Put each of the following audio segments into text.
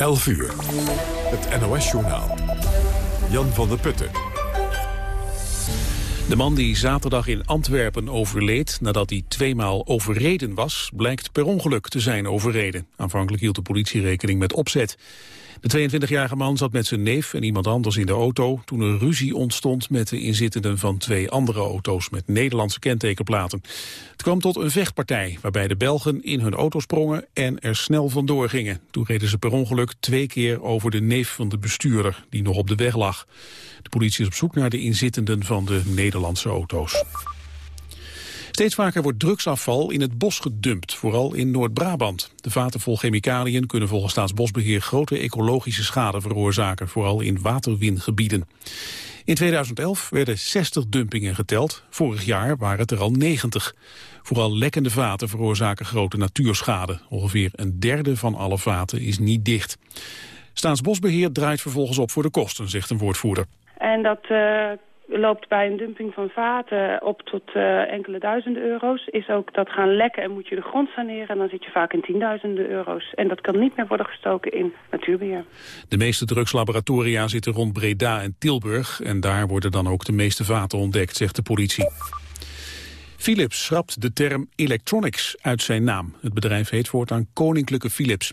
11 uur. Het NOS-journaal. Jan van der Putten. De man die zaterdag in Antwerpen overleed nadat hij tweemaal overreden was, blijkt per ongeluk te zijn overreden. Aanvankelijk hield de politie rekening met opzet. De 22-jarige man zat met zijn neef en iemand anders in de auto... toen er ruzie ontstond met de inzittenden van twee andere auto's... met Nederlandse kentekenplaten. Het kwam tot een vechtpartij waarbij de Belgen in hun auto sprongen... en er snel vandoor gingen. Toen reden ze per ongeluk twee keer over de neef van de bestuurder... die nog op de weg lag. De politie is op zoek naar de inzittenden van de Nederlandse auto's. Steeds vaker wordt drugsafval in het bos gedumpt, vooral in Noord-Brabant. De vaten vol chemicaliën kunnen volgens Staatsbosbeheer grote ecologische schade veroorzaken, vooral in waterwingebieden. In 2011 werden 60 dumpingen geteld, vorig jaar waren het er al 90. Vooral lekkende vaten veroorzaken grote natuurschade. Ongeveer een derde van alle vaten is niet dicht. Staatsbosbeheer draait vervolgens op voor de kosten, zegt een woordvoerder. En dat uh, loopt bij een dumping van vaten op tot uh, enkele duizenden euro's. Is ook dat gaan lekken en moet je de grond saneren. En dan zit je vaak in tienduizenden euro's. En dat kan niet meer worden gestoken in natuurbeheer. De meeste drugslaboratoria zitten rond Breda en Tilburg. En daar worden dan ook de meeste vaten ontdekt, zegt de politie. Philips schrapt de term electronics uit zijn naam. Het bedrijf heet voortaan Koninklijke Philips.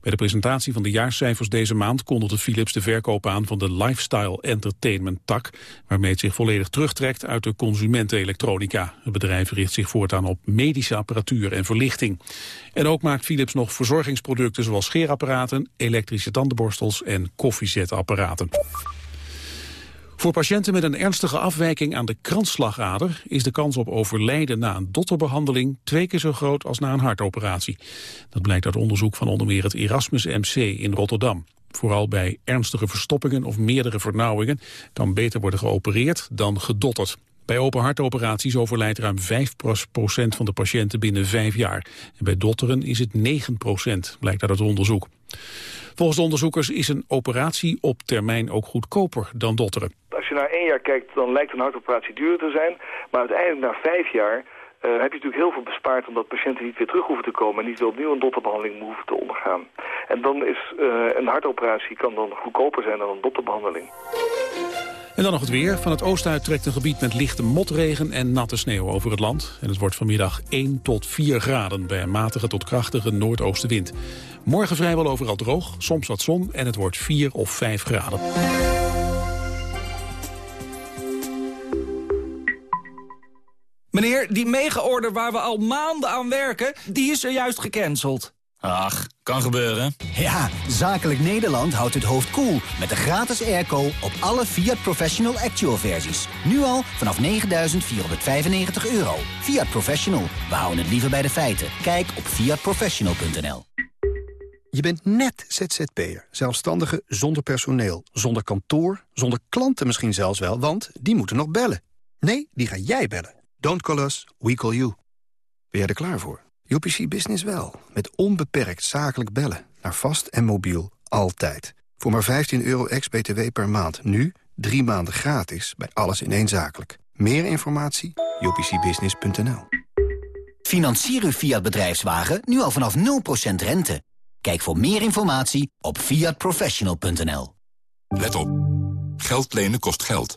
Bij de presentatie van de jaarcijfers deze maand kondigde Philips de verkoop aan van de lifestyle entertainment tak, waarmee het zich volledig terugtrekt uit de consumentenelektronica. Het bedrijf richt zich voortaan op medische apparatuur en verlichting. En ook maakt Philips nog verzorgingsproducten zoals scheerapparaten, elektrische tandenborstels en koffiezetapparaten. Voor patiënten met een ernstige afwijking aan de kransslagader is de kans op overlijden na een dotterbehandeling twee keer zo groot als na een hartoperatie. Dat blijkt uit onderzoek van onder meer het Erasmus MC in Rotterdam. Vooral bij ernstige verstoppingen of meerdere vernauwingen kan beter worden geopereerd dan gedotterd. Bij open hartoperaties overlijdt ruim 5% van de patiënten binnen vijf jaar. En bij dotteren is het 9%, blijkt uit het onderzoek. Volgens onderzoekers is een operatie op termijn ook goedkoper dan dotteren. Als je naar één jaar kijkt, dan lijkt een hartoperatie duurder te zijn. Maar uiteindelijk na vijf jaar uh, heb je natuurlijk heel veel bespaard... omdat patiënten niet weer terug hoeven te komen... en niet weer opnieuw een dotterbehandeling hoeven te ondergaan. En dan is uh, een hartoperatie kan dan goedkoper zijn dan een dotterbehandeling. En dan nog het weer. Van het oosten uit trekt een gebied met lichte motregen en natte sneeuw over het land. En het wordt vanmiddag 1 tot 4 graden bij een matige tot krachtige noordoostenwind. Morgen vrijwel overal droog, soms wat zon en het wordt 4 of 5 graden. Meneer, die mega-order waar we al maanden aan werken, die is er juist gecanceld. Ach, kan gebeuren. Ja, Zakelijk Nederland houdt het hoofd koel cool met de gratis airco op alle Fiat Professional Actual versies. Nu al vanaf 9.495 euro. Fiat Professional, we houden het liever bij de feiten. Kijk op fiatprofessional.nl Je bent net ZZP'er, zelfstandige zonder personeel, zonder kantoor, zonder klanten misschien zelfs wel, want die moeten nog bellen. Nee, die ga jij bellen. Don't call us, we call you. Ben jij er klaar voor? UPC Business wel. Met onbeperkt zakelijk bellen. Naar vast en mobiel. Altijd. Voor maar 15 euro ex-BTW per maand. Nu drie maanden gratis bij alles in één zakelijk. Meer informatie? upcbusiness.nl Financier uw Fiat bedrijfswagen nu al vanaf 0% rente. Kijk voor meer informatie op fiatprofessional.nl. Let op. Geld lenen kost geld.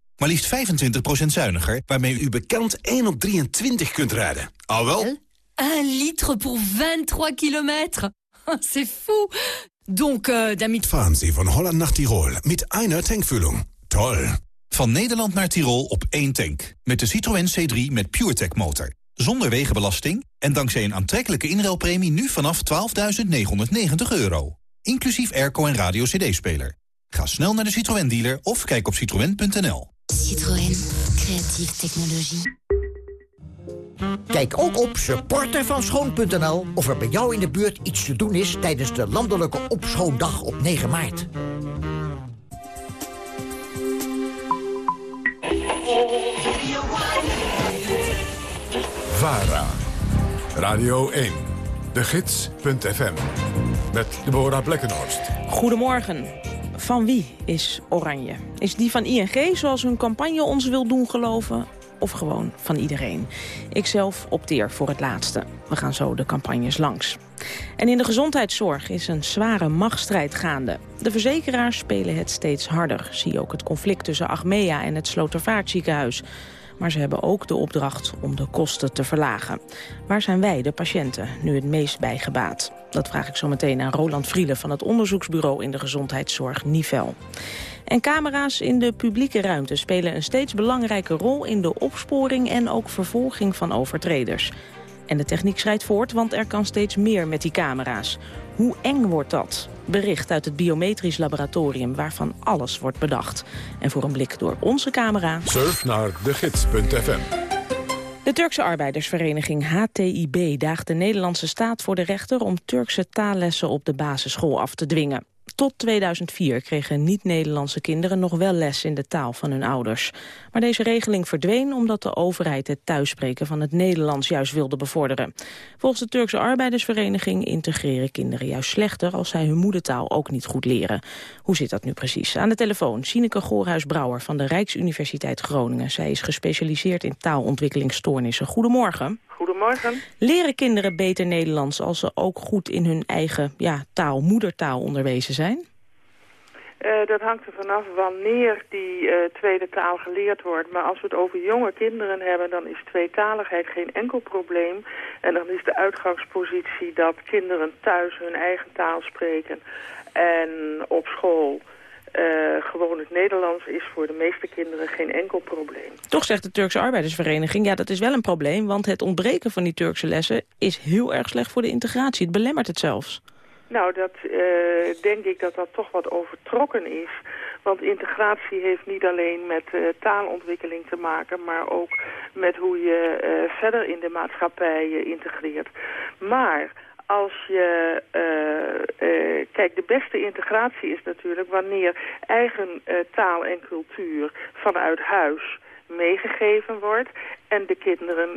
Maar liefst 25% zuiniger, waarmee u bekend 1 op 23 kunt rijden. Al wel? 1 liter voor 23 kilometer. C'est fou. Donc, uh, damit... Fahren Sie van Holland naar Tirol met einer tankvulling. Toll. Van Nederland naar Tirol op één tank. Met de Citroën C3 met PureTech motor. Zonder wegenbelasting en dankzij een aantrekkelijke inruilpremie nu vanaf 12.990 euro. Inclusief airco en radio cd-speler. Ga snel naar de Citroën dealer of kijk op citroën.nl. Citroën. Creatieve technologie. Kijk ook op supportervanschoon.nl of er bij jou in de buurt iets te doen is... tijdens de landelijke opschoondag op 9 maart. VARA. Radio 1. De Gids.fm. Met Deborah Blekkenhorst. Goedemorgen. Van wie is Oranje? Is die van ING, zoals hun campagne ons wil doen geloven? Of gewoon van iedereen? Ikzelf opteer voor het laatste. We gaan zo de campagnes langs. En in de gezondheidszorg is een zware machtsstrijd gaande. De verzekeraars spelen het steeds harder. Zie ook het conflict tussen Achmea en het Slotervaartziekenhuis. Maar ze hebben ook de opdracht om de kosten te verlagen. Waar zijn wij, de patiënten, nu het meest bij gebaat? Dat vraag ik zo meteen aan Roland Vrielen van het onderzoeksbureau in de gezondheidszorg Nivel. En camera's in de publieke ruimte spelen een steeds belangrijke rol in de opsporing en ook vervolging van overtreders. En de techniek schrijdt voort, want er kan steeds meer met die camera's. Hoe eng wordt dat? Bericht uit het biometrisch laboratorium waarvan alles wordt bedacht. En voor een blik door onze camera... Surf naar degids.fm. De Turkse arbeidersvereniging HTIB daagt de Nederlandse staat voor de rechter... om Turkse taallessen op de basisschool af te dwingen. Tot 2004 kregen niet-Nederlandse kinderen nog wel les in de taal van hun ouders. Maar deze regeling verdween omdat de overheid het thuisspreken van het Nederlands juist wilde bevorderen. Volgens de Turkse arbeidersvereniging integreren kinderen juist slechter als zij hun moedertaal ook niet goed leren. Hoe zit dat nu precies? Aan de telefoon Sineke Goorhuis-Brouwer van de Rijksuniversiteit Groningen. Zij is gespecialiseerd in taalontwikkelingsstoornissen. Goedemorgen. Goedemorgen. Leren kinderen beter Nederlands als ze ook goed in hun eigen ja, taal, moedertaal onderwezen zijn? Uh, dat hangt er vanaf wanneer die uh, tweede taal geleerd wordt. Maar als we het over jonge kinderen hebben, dan is tweetaligheid geen enkel probleem. En dan is de uitgangspositie dat kinderen thuis hun eigen taal spreken en op school uh, gewoon het Nederlands is voor de meeste kinderen geen enkel probleem. Toch zegt de Turkse arbeidersvereniging, ja dat is wel een probleem... want het ontbreken van die Turkse lessen is heel erg slecht voor de integratie. Het belemmert het zelfs. Nou, dat uh, denk ik dat dat toch wat overtrokken is. Want integratie heeft niet alleen met uh, taalontwikkeling te maken... maar ook met hoe je verder in de maatschappij integreert. Maar als je... Uh, uh, kijk, de beste integratie is natuurlijk wanneer eigen uh, taal en cultuur vanuit huis meegegeven wordt... en de kinderen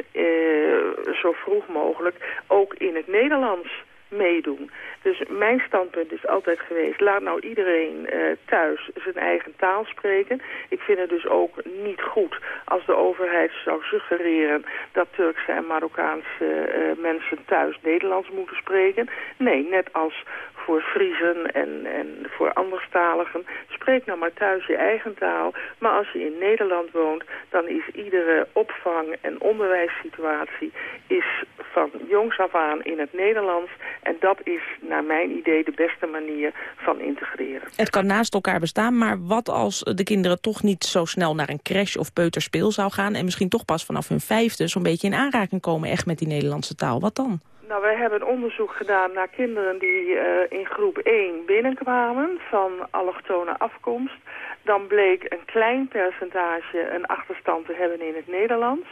zo vroeg mogelijk ook in het Nederlands meedoen. Dus mijn standpunt is altijd geweest, laat nou iedereen uh, thuis zijn eigen taal spreken. Ik vind het dus ook niet goed als de overheid zou suggereren dat Turkse en Marokkaanse uh, mensen thuis Nederlands moeten spreken. Nee, net als voor Friesen en, en voor anderstaligen. Spreek nou maar thuis je eigen taal. Maar als je in Nederland woont, dan is iedere opvang- en onderwijssituatie is van jongs af aan in het Nederlands. En dat is naar mijn idee de beste manier van integreren. Het kan naast elkaar bestaan, maar wat als de kinderen toch niet zo snel naar een crash of peuterspeel zou gaan... en misschien toch pas vanaf hun vijfde zo'n beetje in aanraking komen echt met die Nederlandse taal? Wat dan? Nou, wij hebben onderzoek gedaan naar kinderen die uh, in groep 1 binnenkwamen van allochtone afkomst. Dan bleek een klein percentage een achterstand te hebben in het Nederlands.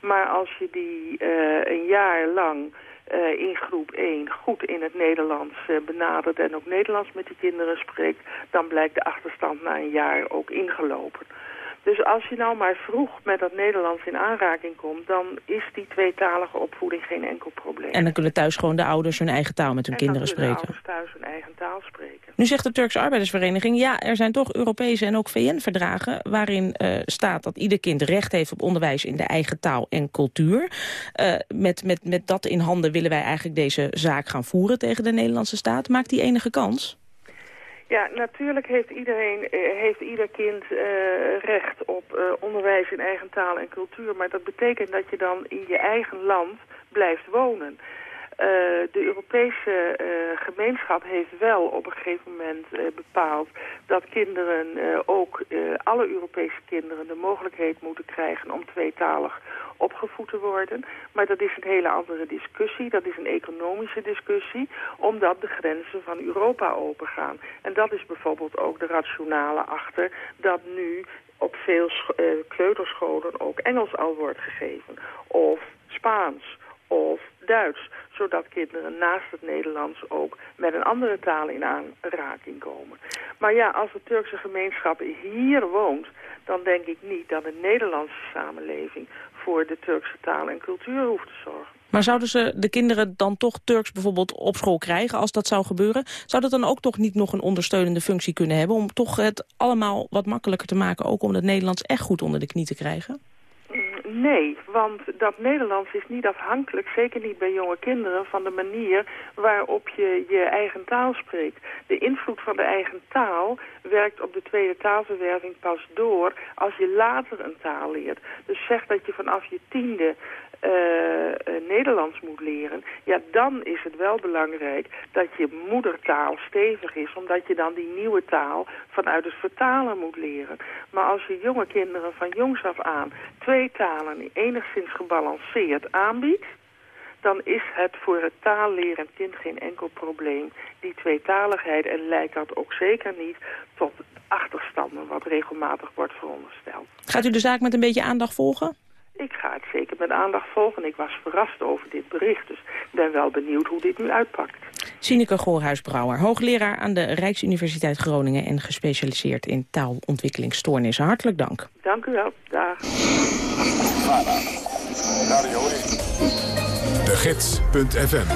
Maar als je die uh, een jaar lang uh, in groep 1 goed in het Nederlands uh, benadert en ook Nederlands met die kinderen spreekt, dan blijkt de achterstand na een jaar ook ingelopen. Dus als je nou maar vroeg met dat Nederlands in aanraking komt... dan is die tweetalige opvoeding geen enkel probleem. En dan kunnen thuis gewoon de ouders hun eigen taal met hun en kinderen spreken. En dan thuis hun eigen taal spreken. Nu zegt de Turkse arbeidersvereniging... ja, er zijn toch Europese en ook VN-verdragen... waarin uh, staat dat ieder kind recht heeft op onderwijs in de eigen taal en cultuur. Uh, met, met, met dat in handen willen wij eigenlijk deze zaak gaan voeren tegen de Nederlandse staat. Maakt die enige kans? Ja, natuurlijk heeft iedereen, heeft ieder kind uh, recht op uh, onderwijs in eigen taal en cultuur. Maar dat betekent dat je dan in je eigen land blijft wonen. Uh, de Europese gemeenschap heeft wel op een gegeven moment bepaald dat kinderen, ook alle Europese kinderen, de mogelijkheid moeten krijgen om tweetalig opgevoed te worden. Maar dat is een hele andere discussie. Dat is een economische discussie, omdat de grenzen van Europa opengaan. En dat is bijvoorbeeld ook de rationale achter dat nu op veel kleuterscholen ook Engels al wordt gegeven. Of Spaans of Duits, zodat kinderen naast het Nederlands ook met een andere taal in aanraking komen. Maar ja, als de Turkse gemeenschap hier woont, dan denk ik niet dat de Nederlandse samenleving voor de Turkse taal en cultuur hoeft te zorgen. Maar zouden ze de kinderen dan toch Turks bijvoorbeeld op school krijgen als dat zou gebeuren? Zou dat dan ook toch niet nog een ondersteunende functie kunnen hebben... om toch het allemaal wat makkelijker te maken, ook om het Nederlands echt goed onder de knie te krijgen? Nee, want dat Nederlands is niet afhankelijk, zeker niet bij jonge kinderen, van de manier waarop je je eigen taal spreekt. De invloed van de eigen taal werkt op de tweede taalverwerving pas door als je later een taal leert. Dus zeg dat je vanaf je tiende uh, Nederlands moet leren, ja, dan is het wel belangrijk dat je moedertaal stevig is, omdat je dan die nieuwe taal vanuit het vertalen moet leren. Maar als je jonge kinderen van jongs af aan twee talen enigszins gebalanceerd aanbiedt, dan is het voor het taallerend kind geen enkel probleem. Die tweetaligheid en leidt dat ook zeker niet tot achterstanden wat regelmatig wordt verondersteld. Gaat u de zaak met een beetje aandacht volgen? Ik ga het zeker met aandacht volgen. Ik was verrast over dit bericht, dus ik ben wel benieuwd hoe dit nu uitpakt. Sineke Goorhuis-Brouwer, hoogleraar aan de Rijksuniversiteit Groningen... en gespecialiseerd in taalontwikkelingsstoornissen. Hartelijk dank. Dank u wel. Dag. Gids.fm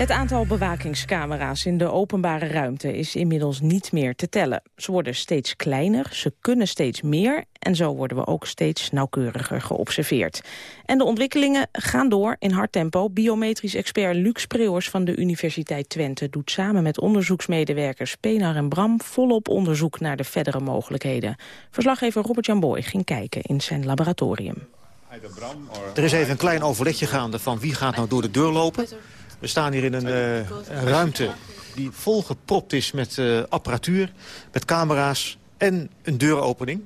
het aantal bewakingscamera's in de openbare ruimte is inmiddels niet meer te tellen. Ze worden steeds kleiner, ze kunnen steeds meer en zo worden we ook steeds nauwkeuriger geobserveerd. En de ontwikkelingen gaan door in hard tempo. Biometrisch expert Luc Spreeuwers van de Universiteit Twente doet samen met onderzoeksmedewerkers Penar en Bram volop onderzoek naar de verdere mogelijkheden. Verslaggever Robert-Jan Boy ging kijken in zijn laboratorium. Er is even een klein overlegje gaande van wie gaat nou door de deur lopen. We staan hier in een uh, ruimte die volgepropt is met uh, apparatuur, met camera's en een deuropening.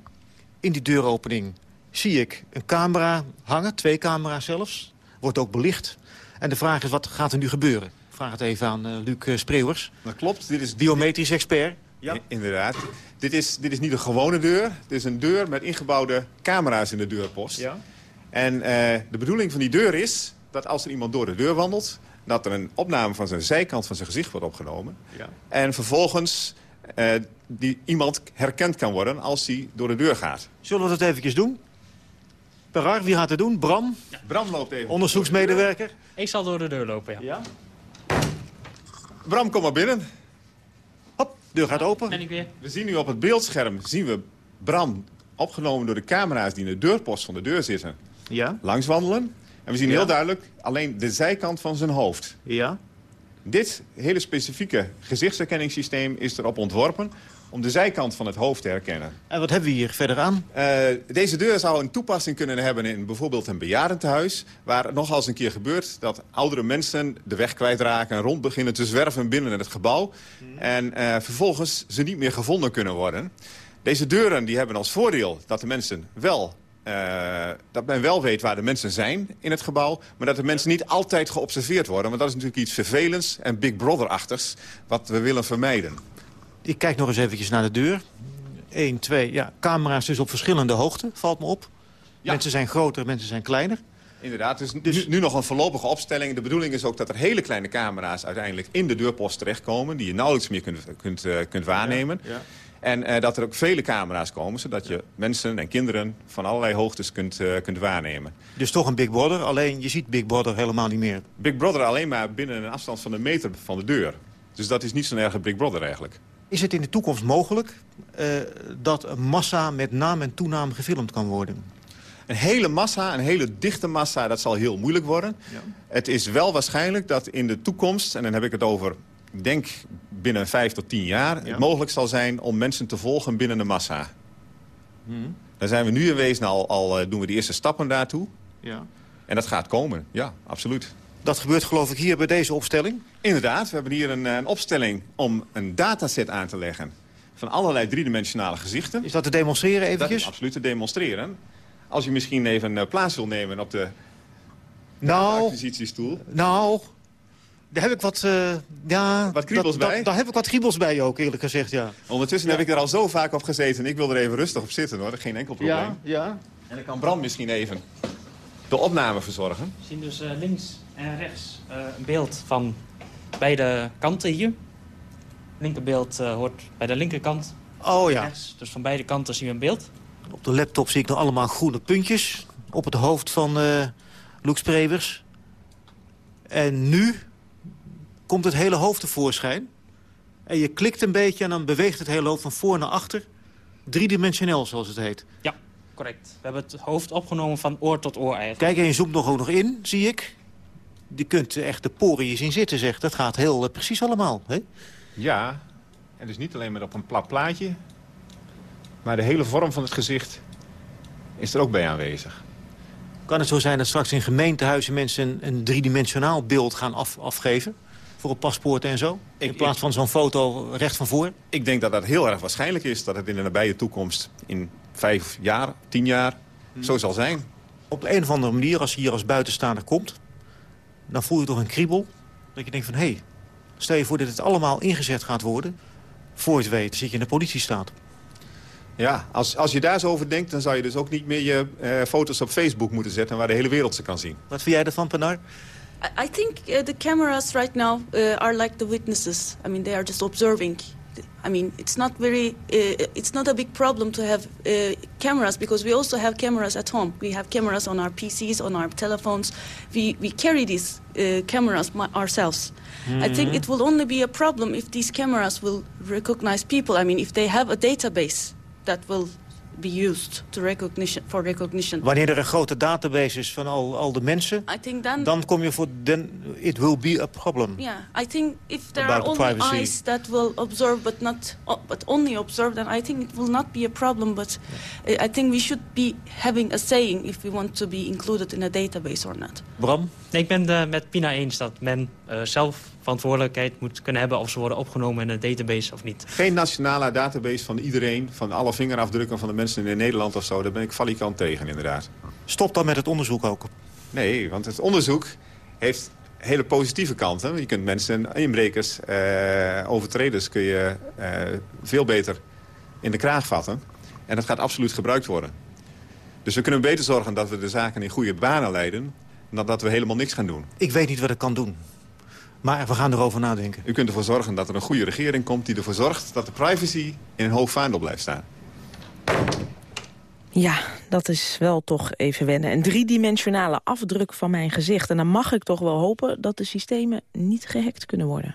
In die deuropening zie ik een camera hangen, twee camera's zelfs. Wordt ook belicht. En de vraag is, wat gaat er nu gebeuren? Ik vraag het even aan uh, Luc Spreeuwers. Dat klopt. Dit is biometrisch expert. Ja. inderdaad. Dit is, dit is niet een gewone deur. Dit is een deur met ingebouwde camera's in de deurpost. Ja. En de bedoeling van die deur is dat als er iemand door de deur wandelt dat er een opname van zijn zijkant van zijn gezicht wordt opgenomen. Ja. En vervolgens uh, die iemand herkend kan worden als hij door de deur gaat. Zullen we dat eventjes doen? Perar, wie gaat het doen? Bram? Ja, Bram loopt even. Onderzoeksmedewerker? Ik zal door de deur lopen, ja. ja? Bram, kom maar binnen. Hop, deur gaat open. Ben ik weer. We zien nu op het beeldscherm zien we Bram opgenomen door de camera's die in de deurpost van de deur zitten. Ja. Langs wandelen. En we zien heel duidelijk alleen de zijkant van zijn hoofd. Ja. Dit hele specifieke gezichtsherkenningssysteem is erop ontworpen om de zijkant van het hoofd te herkennen. En wat hebben we hier verder aan? Uh, deze deur zou een toepassing kunnen hebben in bijvoorbeeld een bejaardentehuis... waar het nogal eens een keer gebeurt dat oudere mensen de weg kwijtraken... en rond beginnen te zwerven binnen het gebouw. Hmm. En uh, vervolgens ze niet meer gevonden kunnen worden. Deze deuren die hebben als voordeel dat de mensen wel uh, dat men wel weet waar de mensen zijn in het gebouw... maar dat de mensen niet altijd geobserveerd worden. Want dat is natuurlijk iets vervelends en Big Brother-achtigs... wat we willen vermijden. Ik kijk nog eens eventjes naar de deur. Eén, twee, ja, camera's dus op verschillende hoogte, valt me op. Mensen zijn groter, mensen zijn kleiner. Inderdaad, dus, dus nu, nog een voorlopige opstelling. De bedoeling is ook dat er hele kleine camera's uiteindelijk in de deurpost terechtkomen... die je nauwelijks meer kunt, kunt, uh, kunt waarnemen. Ja, ja. En uh, dat er ook vele camera's komen, zodat je mensen en kinderen van allerlei hoogtes kunt, uh, kunt waarnemen. Dus toch een Big Brother, alleen je ziet Big Brother helemaal niet meer. Big Brother alleen maar binnen een afstand van een meter van de deur. Dus dat is niet zo'n erge Big Brother eigenlijk. Is het in de toekomst mogelijk uh, dat een massa met naam en toenaam gefilmd kan worden? Een hele massa, een hele dichte massa, dat zal heel moeilijk worden. Ja. Het is wel waarschijnlijk dat in de toekomst, en dan heb ik het over denk binnen vijf tot tien jaar... het mogelijk zal zijn om mensen te volgen binnen de massa. Hmm. Daar zijn we nu in wezen al, al uh, doen we de eerste stappen daartoe. Ja. En dat gaat komen, ja, absoluut. Dat gebeurt geloof ik hier bij deze opstelling? Inderdaad, we hebben hier een, een opstelling om een dataset aan te leggen... van allerlei driedimensionale gezichten. Is dat te demonstreren eventjes? Dat is absoluut te demonstreren. Als u misschien even uh, plaats wil nemen op de, nou, de acquisitiestoel. Nou, daar heb ik wat... Uh, ja, wat kriebels bij? daar heb ik wat kriebels bij ook, eerlijk gezegd, ja. Ondertussen heb ik er al zo vaak op gezeten. Ik wil er even rustig op zitten, hoor. Geen enkel probleem. Ja, ja. En dan kan Bram misschien even de opname verzorgen. We zien dus uh, links en rechts uh, een beeld van beide kanten hier. Linkerbeeld hoort bij de linkerkant. Oh ja. Rechts, dus van beide kanten zien we een beeld. Op de laptop zie ik nog allemaal groene puntjes. op het hoofd van uh, Loek Sprevers. En nu komt het hele hoofd tevoorschijn. En je klikt een beetje en dan beweegt het hele hoofd van voor naar achter. Driedimensioneel, zoals het heet. Ja, correct. We hebben het hoofd opgenomen van oor tot oor eigenlijk. Kijk, en je zoomt nog ook nog in, zie ik. Je kunt echt de poren je zien zitten, zeg. Dat gaat heel precies allemaal, hè? Ja, en dus niet alleen met op een plat plaatje... maar de hele vorm van het gezicht is er ook bij aanwezig. Kan het zo zijn dat straks in gemeentehuizen mensen een, een driedimensionaal beeld gaan af, afgeven? Voor een paspoort en zo? In plaats van zo'n foto recht van voor? Ik denk dat dat heel erg waarschijnlijk is dat het in de nabije toekomst... in vijf jaar, tien jaar, zo zal zijn. Op de een of andere manier, als je hier als buitenstaander komt... dan voel je toch een kriebel. Dat je denkt van, hé, hey, stel je voor dat het allemaal ingezet gaat worden... voor je het weet zit je in de politiestaat. Ja, als, als je daar zo over denkt, dan zou je dus ook niet meer je uh, foto's op Facebook moeten zetten... waar de hele wereld ze kan zien. Wat vind jij ervan, Panar? I think uh, the cameras right now uh, are like the witnesses. I mean, they are just observing. I mean, it's not very, uh, it's not a big problem to have uh, cameras because we also have cameras at home. We have cameras on our PCs, on our telephones. We, we carry these uh, cameras ourselves. Mm -hmm. I think it will only be a problem if these cameras will recognize people. I mean, if they have a database that will be used to recognition, for recognition. Wanneer er een grote database is van al, al de mensen, I think then, dan kom je voor... Then it will be a problem. Yeah, I think if there are only privacy. eyes that will observe but not but only observe, then I think it will not be a problem. But I think we should be having a saying if we want to be included in a database or not. Bram? Nee, ik ben het met Pina eens dat men uh, zelf verantwoordelijkheid moet kunnen hebben... of ze worden opgenomen in een database of niet. Geen nationale database van iedereen, van alle vingerafdrukken van de mensen in Nederland of zo. Daar ben ik valikant tegen, inderdaad. Stop dan met het onderzoek ook? Nee, want het onderzoek heeft hele positieve kanten. Je kunt mensen, inbrekers, eh, overtreders... kun je eh, veel beter in de kraag vatten. En dat gaat absoluut gebruikt worden. Dus we kunnen beter zorgen dat we de zaken in goede banen leiden... dan dat we helemaal niks gaan doen. Ik weet niet wat ik kan doen. Maar we gaan erover nadenken. U kunt ervoor zorgen dat er een goede regering komt... die ervoor zorgt dat de privacy in een hoog vaandel blijft staan. Ja, dat is wel toch even wennen. Een driedimensionale afdruk van mijn gezicht. En dan mag ik toch wel hopen dat de systemen niet gehackt kunnen worden.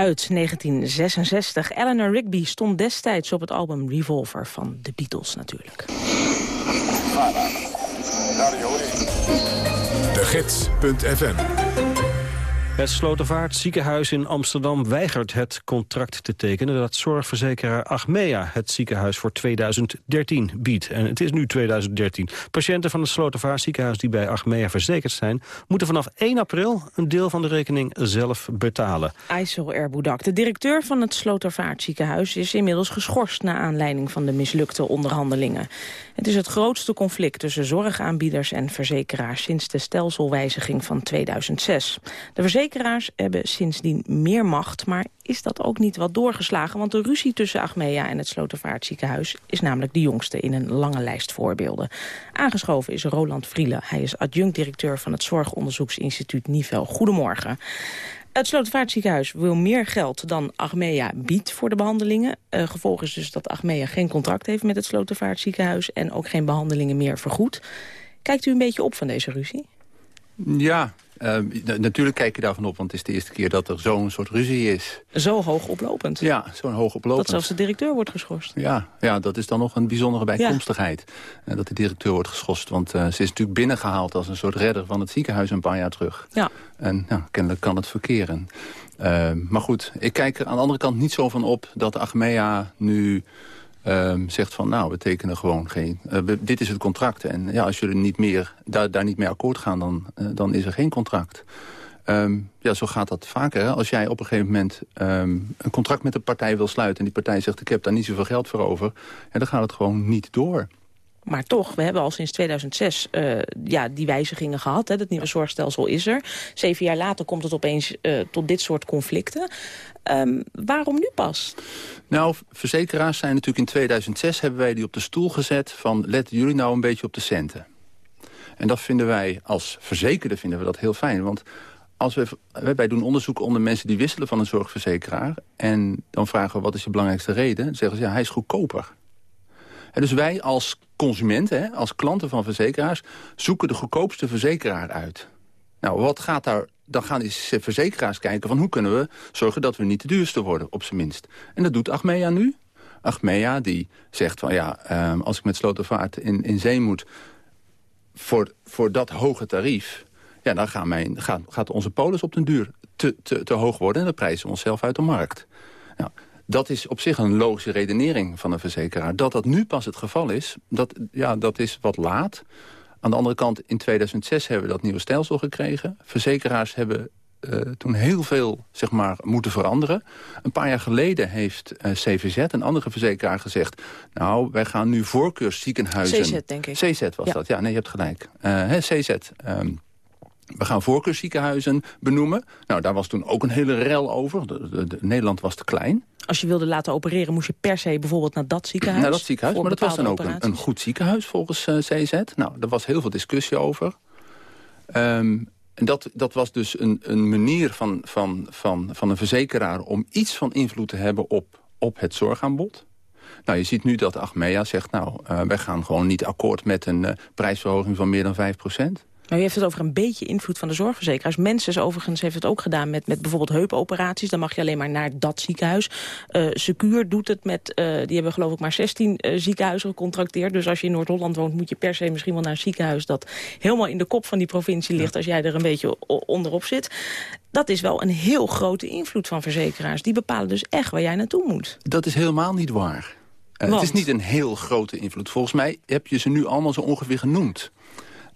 Uit 1966. Eleanor Rigby stond destijds op het album Revolver van de Beatles natuurlijk. De Gids.fm Het Slotervaart ziekenhuis in Amsterdam weigert het contract te tekenen... dat zorgverzekeraar Achmea het ziekenhuis voor 2013 biedt. En het is nu 2013. Patiënten van het Slotervaart ziekenhuis die bij Achmea verzekerd zijn... moeten vanaf 1 april een deel van de rekening zelf betalen. Aysel Erboudak, de directeur van het Slotervaart ziekenhuis... is inmiddels geschorst naar aanleiding van de mislukte onderhandelingen. Het is het grootste conflict tussen zorgaanbieders en verzekeraars... sinds de stelselwijziging van 2006. De verzekeraars hebben sindsdien meer macht, maar is dat ook niet wat doorgeslagen? Want de ruzie tussen Achmea en het Slotervaartziekenhuis is namelijk de jongste in een lange lijst voorbeelden. Aangeschoven is Roland Vrielen. Hij is adjunct-directeur van het Zorgonderzoeksinstituut Nivel. Goedemorgen. Het Slotervaartziekenhuis wil meer geld dan Achmea biedt voor de behandelingen. Uh, gevolg is dus dat Achmea geen contract heeft met het Slotervaartziekenhuis... en ook geen behandelingen meer vergoed. Kijkt u een beetje op van deze ruzie? Ja, natuurlijk kijk je daarvan op, want het is de eerste keer dat er zo'n soort ruzie is. Zo hoog oplopend? Ja, zo'n hoog oplopend. Dat zelfs de directeur wordt geschorst? Ja, ja dat is dan nog een bijzondere bijkomstigheid. Ja. Uh, dat de directeur wordt geschorst, want uh, ze is natuurlijk binnengehaald... als een soort redder van het ziekenhuis een paar jaar terug. Ja. En nou, kennelijk kan het verkeren. maar goed, ik kijk er aan de andere kant niet zo van op... dat Achmea nu Um, zegt van, nou, we tekenen gewoon geen... We, dit is het contract. En ja, als jullie niet meer, daar, daar niet mee akkoord gaan, dan, uh, dan is er geen contract. Um, ja, zo gaat dat vaker. Hè? Als jij op een gegeven moment um, een contract met een partij wil sluiten... en die partij zegt, ik heb daar niet zoveel geld voor over... Dan gaat het gewoon niet door. Maar toch, we hebben al sinds 2006 uh, ja, die wijzigingen gehad. Hè. Het nieuwe zorgstelsel is er. Zeven jaar later komt het opeens uh, tot dit soort conflicten. Um, waarom nu pas? Nou, verzekeraars zijn natuurlijk in 2006... hebben wij die op de stoel gezet van... letten jullie nou een beetje op de centen. En dat vinden wij als verzekerden vinden we dat heel fijn. Want als we, wij doen onderzoek onder mensen die wisselen van een zorgverzekeraar... en dan vragen we wat is je belangrijkste reden... dan zeggen ze ja, hij is goedkoper. Dus wij als consumenten, als klanten van verzekeraars... zoeken de goedkoopste verzekeraar uit. Nou, wat gaat daar dan gaan die verzekeraars kijken van hoe kunnen we zorgen dat we niet de duurste worden, op zijn minst. En dat doet Achmea nu. Achmea die zegt van ja, um, als ik met slotenvaart in, in zee moet voor, voor dat hoge tarief, ja, dan gaan mijn, gaat, gaat onze polis op den duur te, te, te hoog worden en dan prijzen we onszelf uit de markt. Nou, dat is op zich een logische redenering van een verzekeraar. Dat dat nu pas het geval is, dat, ja, dat is wat laat. Aan de andere kant, in 2006 hebben we dat nieuwe stelsel gekregen. Verzekeraars hebben uh, toen heel veel zeg maar, moeten veranderen. Een paar jaar geleden heeft uh, CVZ, een andere verzekeraar, gezegd... nou, wij gaan nu voorkeursziekenhuizen... CZ, denk ik. CZ was ja. dat, ja, nee, je hebt gelijk. Uh, hè, CZ... Um, we gaan voorkeursziekenhuizen benoemen. Nou, daar was toen ook een hele rel over. De, de, de, Nederland was te klein. Als je wilde laten opereren, moest je per se bijvoorbeeld naar dat ziekenhuis? Naar dat ziekenhuis, maar dat was dan ook een, een, goed ziekenhuis volgens uh, CZ. Nou, daar was heel veel discussie over. Um, en dat, dat was dus een, een manier van, van, van, van een verzekeraar... om iets van invloed te hebben op, op het zorgaanbod. Nou, je ziet nu dat Achmea zegt... nou, uh, wij gaan gewoon niet akkoord met een uh, prijsverhoging van meer dan 5 procent. Nou, u heeft het over een beetje invloed van de zorgverzekeraars. Mensen overigens heeft het ook gedaan met, met bijvoorbeeld heupoperaties. Dan mag je alleen maar naar dat ziekenhuis. Uh, Secuur doet het met, uh, die hebben geloof ik maar 16 uh, ziekenhuizen gecontracteerd. Dus als je in Noord-Holland woont moet je per se misschien wel naar een ziekenhuis... dat helemaal in de kop van die provincie ligt als jij er een beetje onderop zit. Dat is wel een heel grote invloed van verzekeraars. Die bepalen dus echt waar jij naartoe moet. Dat is helemaal niet waar. het is niet een heel grote invloed. Volgens mij heb je ze nu allemaal zo ongeveer genoemd.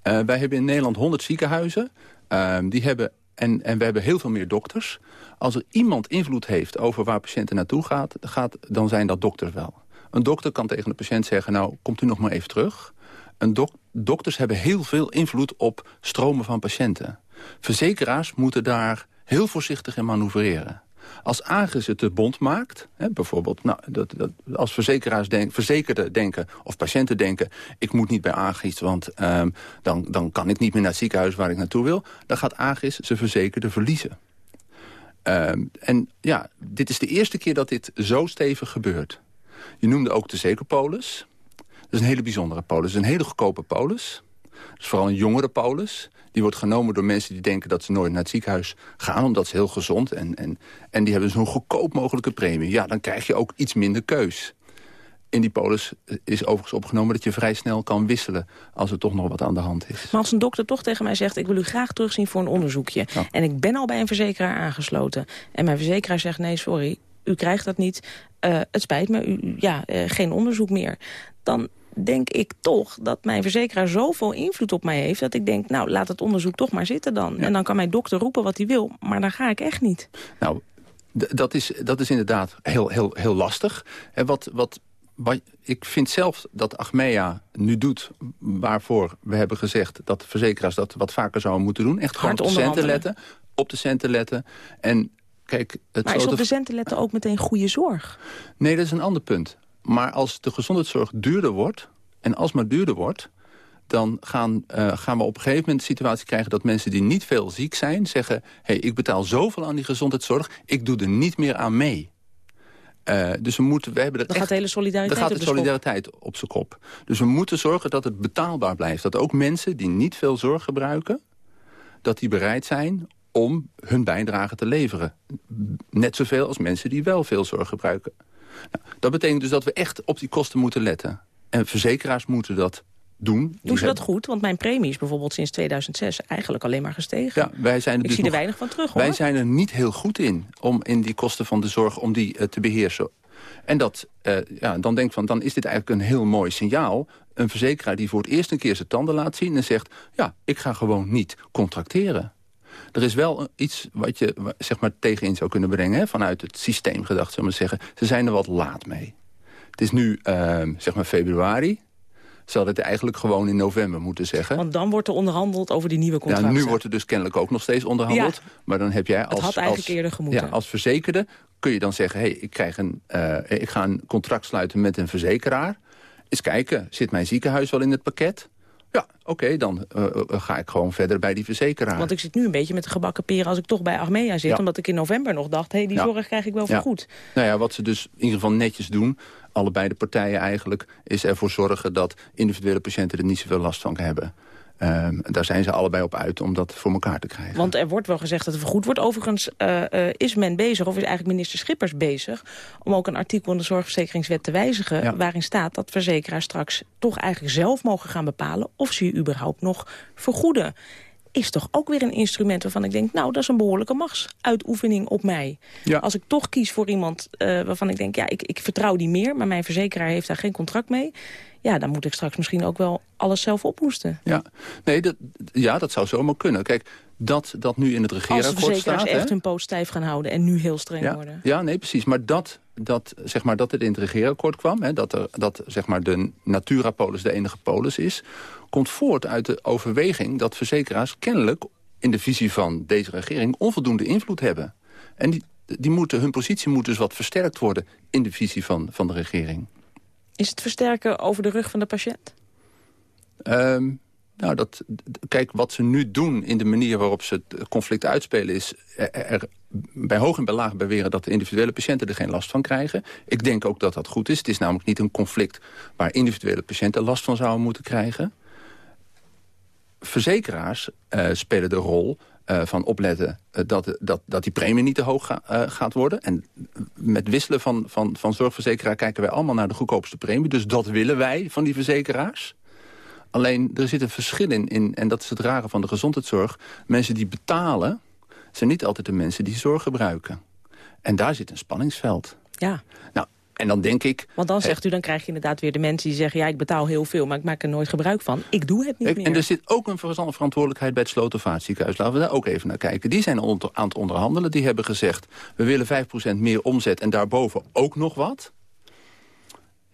Uh, wij hebben in Nederland 100 ziekenhuizen. Uh, die hebben, en, en we hebben heel veel meer dokters. Als er iemand invloed heeft over waar patiënten naartoe gaat, gaat dan zijn dat dokters wel. Een dokter kan tegen de patiënt zeggen, nou, komt u nog maar even terug. Een dok dokters hebben heel veel invloed op stromen van patiënten. Verzekeraars moeten daar heel voorzichtig in manoeuvreren. Als AGIS het de bond maakt, hè, bijvoorbeeld nou, dat, dat, als verzekeraars denk, verzekerden denken of patiënten denken... ik moet niet bij AGIS, want um, dan, dan kan ik niet meer naar het ziekenhuis waar ik naartoe wil... dan gaat AGIS zijn verzekerde verliezen. Um, en ja, dit is de eerste keer dat dit zo stevig gebeurt. Je noemde ook de zekerpolis. Dat is een hele bijzondere polis. een hele goedkope polis. Is vooral een jongere polis. Die wordt genomen door mensen die denken dat ze nooit naar het ziekenhuis gaan... omdat ze heel gezond en, en, en die hebben zo'n goedkoop mogelijke premie. Ja, dan krijg je ook iets minder keus. in die polis is overigens opgenomen dat je vrij snel kan wisselen als er toch nog wat aan de hand is. Maar als een dokter toch tegen mij zegt... ik wil u graag terugzien voor een onderzoekje... en ik ben al bij een verzekeraar aangesloten... en mijn verzekeraar zegt nee, sorry, u krijgt dat niet... Uh, het spijt me, u, ja, uh, geen onderzoek meer... dan denk ik toch dat mijn verzekeraar zoveel invloed op mij heeft... dat ik denk, nou, laat het onderzoek toch maar zitten dan. Ja. En dan kan mijn dokter roepen wat hij wil, maar dan ga ik echt niet. Nou, dat is, dat is inderdaad heel, heel, heel lastig. En wat, wat, wat, ik vind zelf dat Achmea nu doet waarvoor we hebben gezegd... dat verzekeraars dat wat vaker zouden moeten doen. Echt gewoon op de centen letten. Op de centen letten. En kijk, het maar is op de centen letten ook meteen goede zorg? Nee, dat is een ander punt. Maar als de gezondheidszorg duurder wordt, en als maar duurder wordt... dan gaan, uh, gaan we op een gegeven moment de situatie krijgen... dat mensen die niet veel ziek zijn zeggen... hey, ik betaal zoveel aan die gezondheidszorg, ik doe er niet meer aan mee. Uh, dus we moeten, we hebben dat dan echt, gaat de hele solidariteit dan gaat de solidariteit op, op zijn kop. Dus we moeten zorgen dat het betaalbaar blijft. Dat ook mensen die niet veel zorg gebruiken... dat die bereid zijn om hun bijdrage te leveren. Net zoveel als mensen die wel veel zorg gebruiken. Nou, dat betekent dus dat we echt op die kosten moeten letten. En verzekeraars moeten dat doen. Doen ze dat goed? Want mijn premie is bijvoorbeeld sinds 2006 eigenlijk alleen maar gestegen. Ja, wij zijn er Ik dus zie er nog, weinig van terug, hoor. Wij zijn er niet heel goed in om in die kosten van de zorg om die uh, te beheersen. En dat, uh, ja, dan denk ik van, dan is dit eigenlijk een heel mooi signaal. Een verzekeraar die voor het eerst een keer zijn tanden laat zien... en zegt, ja, ik ga gewoon niet contracteren. Er is wel iets wat je zeg maar, tegenin zou kunnen brengen... Hè, vanuit het systeem gedacht, zullen we zeggen. Ze zijn er wat laat mee. Het is nu uh, zeg maar februari. Ze hadden het eigenlijk gewoon in november moeten zeggen. Want dan wordt er onderhandeld over die nieuwe contracten. Ja, nu wordt er dus kennelijk ook nog steeds onderhandeld. Ja, maar dan heb jij als, het had eigenlijk als, eerder gemoeten. Ja, als verzekerde kun je dan zeggen... Hey, ik, krijg een, uh, ik ga een contract sluiten met een verzekeraar. Eens kijken, zit mijn ziekenhuis wel in het pakket? Ja, oké, okay, dan uh, ga ik gewoon verder bij die verzekeraar. Want ik zit nu een beetje met de gebakken peren als ik toch bij Achmea zit. Ja. Omdat ik in november nog dacht, hé, hey, die ja. zorg krijg ik wel vergoed. Ja. Nou ja, wat ze dus in ieder geval netjes doen... allebei de partijen eigenlijk... is ervoor zorgen dat individuele patiënten er niet zoveel last van hebben. Um, daar zijn ze allebei op uit om dat voor elkaar te krijgen. Want er wordt wel gezegd dat het vergoed wordt. Overigens uh, uh, is men bezig, of is eigenlijk minister Schippers bezig... om ook een artikel in de zorgverzekeringswet te wijzigen... Ja. waarin staat dat verzekeraars straks toch eigenlijk zelf mogen gaan bepalen... of ze je überhaupt nog vergoeden is toch ook weer een instrument waarvan ik denk... nou, dat is een behoorlijke machtsuitoefening op mij. Ja. Als ik toch kies voor iemand uh, waarvan ik denk... ja, ik, ik vertrouw die meer, maar mijn verzekeraar heeft daar geen contract mee... ja, dan moet ik straks misschien ook wel alles zelf ophoesten. Ja, nee, dat, ja, dat zou zomaar kunnen. Kijk, dat, dat nu in het regeerakkoord staat... Als verzekeraars echt hè? hun poot stijf gaan houden en nu heel streng ja, worden. Ja, nee, precies. Maar dat, dat, zeg maar, dat het in het regeerakkoord kwam... Hè, dat, er, dat zeg maar, de Natura-polis de enige polis is... komt voort uit de overweging dat verzekeraars kennelijk... in de visie van deze regering onvoldoende invloed hebben. En die, die moeten, hun positie moet dus wat versterkt worden... in de visie van, van de regering. Is het versterken over de rug van de patiënt? Um, nou, dat, kijk, wat ze nu doen in de manier waarop ze het conflict uitspelen... is er, bij hoog en bij laag beweren dat de individuele patiënten er geen last van krijgen. Ik denk ook dat dat goed is. Het is namelijk niet een conflict waar individuele patiënten last van zouden moeten krijgen. Verzekeraars uh, spelen de rol uh, van opletten uh, dat, dat, dat die premie niet te hoog ga, gaat worden. En met wisselen van, van, van zorgverzekeraar kijken wij allemaal naar de goedkoopste premie. Dus dat willen wij van die verzekeraars. Alleen, er zit een verschil in, in, en dat is het rare van de gezondheidszorg. Mensen die betalen, zijn niet altijd de mensen die zorg gebruiken. En daar zit een spanningsveld. Ja. Nou, en dan denk ik... Want dan zegt u, dan krijg je inderdaad weer de mensen die zeggen... ja, ik betaal heel veel, maar ik maak er nooit gebruik van. Ik doe het niet meer. En er zit ook een verantwoordelijkheid bij het Slotervaartziekenhuis. Laten we daar ook even naar kijken. Die zijn aan het onderhandelen. Die hebben gezegd, we willen 5% meer omzet en daarboven ook nog wat.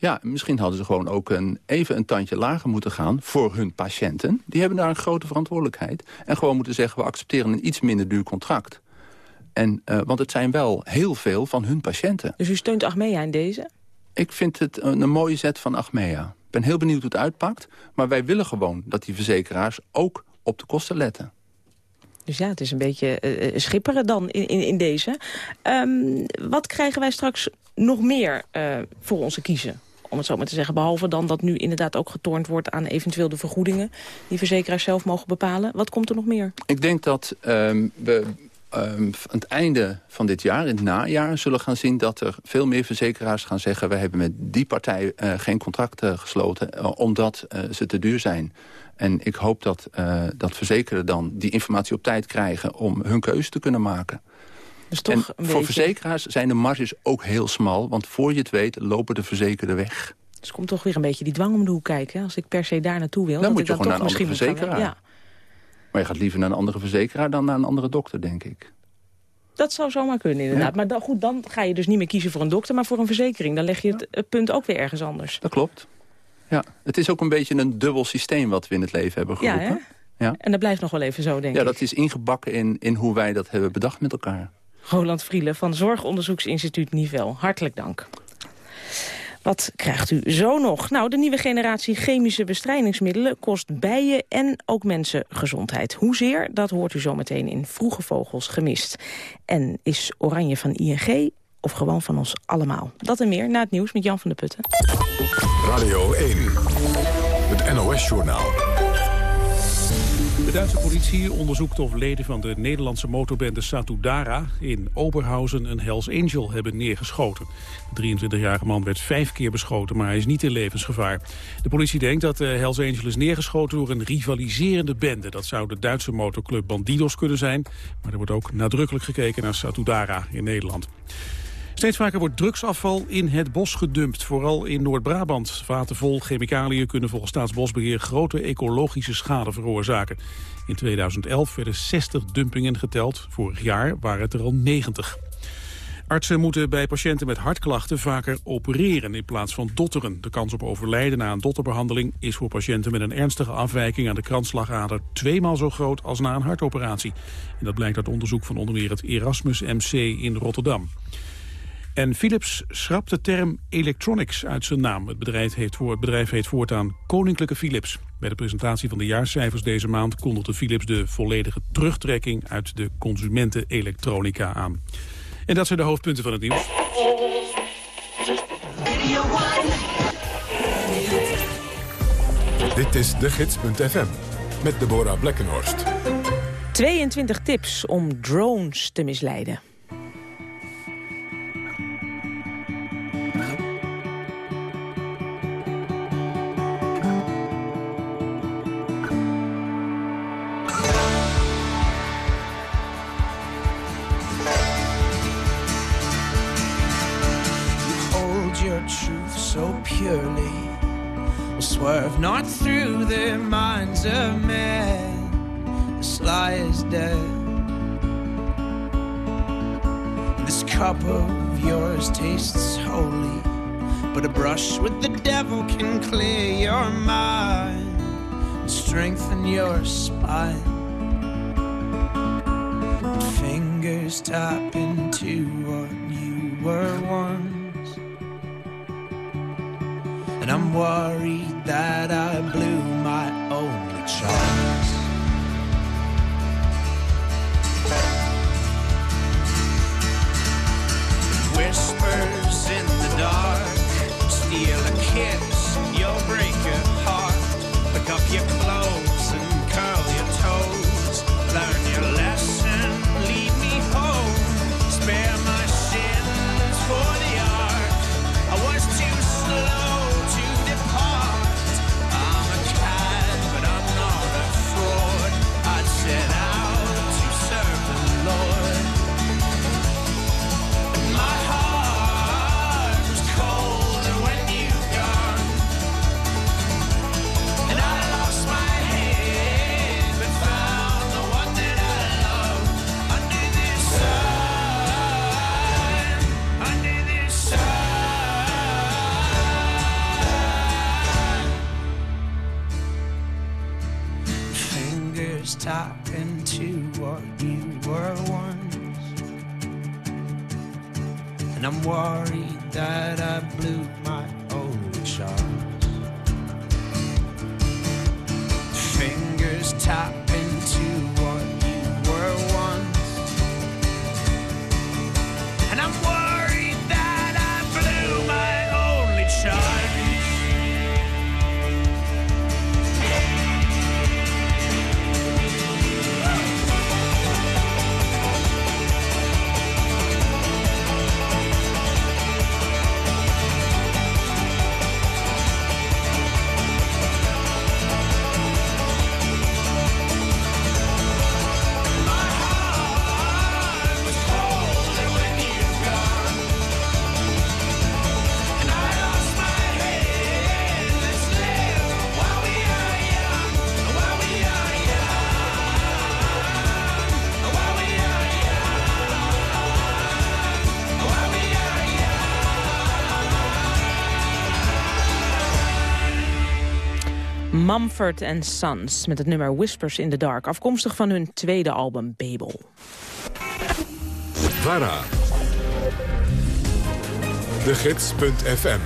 Ja, misschien hadden ze gewoon ook een, even een tandje lager moeten gaan voor hun patiënten. Die hebben daar een grote verantwoordelijkheid. En gewoon moeten zeggen, we accepteren een iets minder duur contract. En, uh, want het zijn wel heel veel van hun patiënten. Dus u steunt Achmea in deze? Ik vind het een, een mooie zet van Achmea. Ik ben heel benieuwd hoe het uitpakt. Maar wij willen gewoon dat die verzekeraars ook op de kosten letten. Dus ja, het is een beetje uh, schipperen dan in, in, in deze. Um, wat krijgen wij straks nog meer uh, voor onze kiezen? Om het zo maar te zeggen. Behalve dan dat nu inderdaad ook getornd wordt aan eventueel de vergoedingen... die verzekeraars zelf mogen bepalen. Wat komt er nog meer? Ik denk dat um, we ehm, aan het einde van dit jaar, in het najaar... zullen gaan zien dat er veel meer verzekeraars gaan zeggen... wij hebben met die partij uh, geen contract uh, gesloten... Uh, omdat ze te duur zijn. En ik hoop dat, dat verzekeren dan die informatie op tijd krijgen... om hun keuze te kunnen maken. Dus toch en een voor beetje- verzekeraars zijn de marges ook heel smal... want voor je het weet lopen de verzekerden weg. Dus komt toch weer een beetje die dwang om de hoek kijken. Als ik per se daar naartoe wil. Dan moet je dan gewoon naar een andere gaan- verzekeraar. Ja, Maar je gaat liever naar een andere verzekeraar dan naar een andere dokter, denk ik. dat zou zomaar kunnen inderdaad. Maar dan, goed, dan ga je dus niet meer kiezen voor een dokter, maar voor een verzekering. Dan leg je het, het punt ook weer ergens anders. Dat klopt. Ja, het is ook een beetje een dubbel systeem wat we in het leven hebben Ja, geroepen. hè? Ja, En dat blijft nog wel even zo, denk ja ik. dat is ingebakken in, in hoe wij dat hebben bedacht met elkaar. Roland Vrielen van Zorgonderzoeksinstituut Nivel. Hartelijk dank. Wat krijgt u zo nog? Nou, de nieuwe generatie chemische bestrijdingsmiddelen kost bijen en ook mensen gezondheid. Hoezeer, dat hoort u zometeen in Vroege Vogels gemist. En is Oranje van ING of gewoon van ons allemaal? Dat en meer na het nieuws met Jan van der Putten. Radio 1, het NOS-journaal. De Duitse politie onderzoekt of leden van de Nederlandse motorbende Satudara in Oberhausen een Hells Angel hebben neergeschoten. De 23-jarige man werd vijf keer beschoten, maar hij is niet in levensgevaar. De politie denkt dat de Hells Angel is neergeschoten door een rivaliserende bende. Dat zou de Duitse motorclub Bandidos kunnen zijn, maar er wordt ook nadrukkelijk gekeken naar Satudara in Nederland. Steeds vaker wordt drugsafval in het bos gedumpt, vooral in Noord-Brabant. Vaten vol chemicaliën kunnen volgens Staatsbosbeheer grote ecologische schade veroorzaken. In 2011 werden 60 dumpingen geteld, vorig jaar waren het er al 90. Artsen moeten bij patiënten met hartklachten vaker opereren in plaats van dotteren. De kans op overlijden na een dotterbehandeling is voor patiënten met een ernstige afwijking aan de kransslagader tweemaal zo groot als na een hartoperatie. En dat blijkt uit onderzoek van onder meer het Erasmus MC in Rotterdam. En Philips schrapt de term electronics uit zijn naam. Het bedrijf, heeft voor, het bedrijf heet voortaan Koninklijke Philips. Bij de presentatie van de jaarcijfers deze maand kondigde Philips de volledige terugtrekking uit de consumentenelektronica aan. En dat zijn de hoofdpunten van het nieuws. Dit is de gids.fm met Deborah Blekkenhorst. 22 tips om drones te misleiden. Minds of men. The sly is dead. This cup of yours tastes holy, but a brush with the devil can clear your mind and strengthen your spine. Fingers tap into what you were once. And I'm worried that I blew Whispers in the dark, steal a kiss, you'll break your heart. Pick up your Mumford Sons met het nummer Whispers in the Dark. Afkomstig van hun tweede album Babel. VARA. De Gids.fm.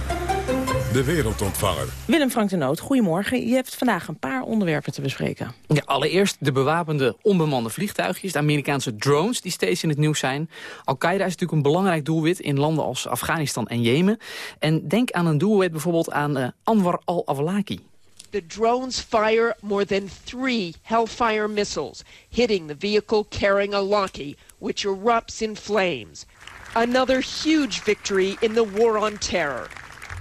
De wereldontvanger. Willem Frank de Noot, goedemorgen. Je hebt vandaag een paar onderwerpen te bespreken. Ja, allereerst de bewapende onbemande vliegtuigjes, de Amerikaanse drones die steeds in het nieuws zijn. Al-Qaeda is natuurlijk een belangrijk doelwit in landen als Afghanistan en Jemen. En denk aan een doelwit bijvoorbeeld aan uh, Anwar al-Awlaki. The drones fire more than three Hellfire missiles, hitting the vehicle carrying Awlaki, which erupts in flames. Another huge victory in the war on terror.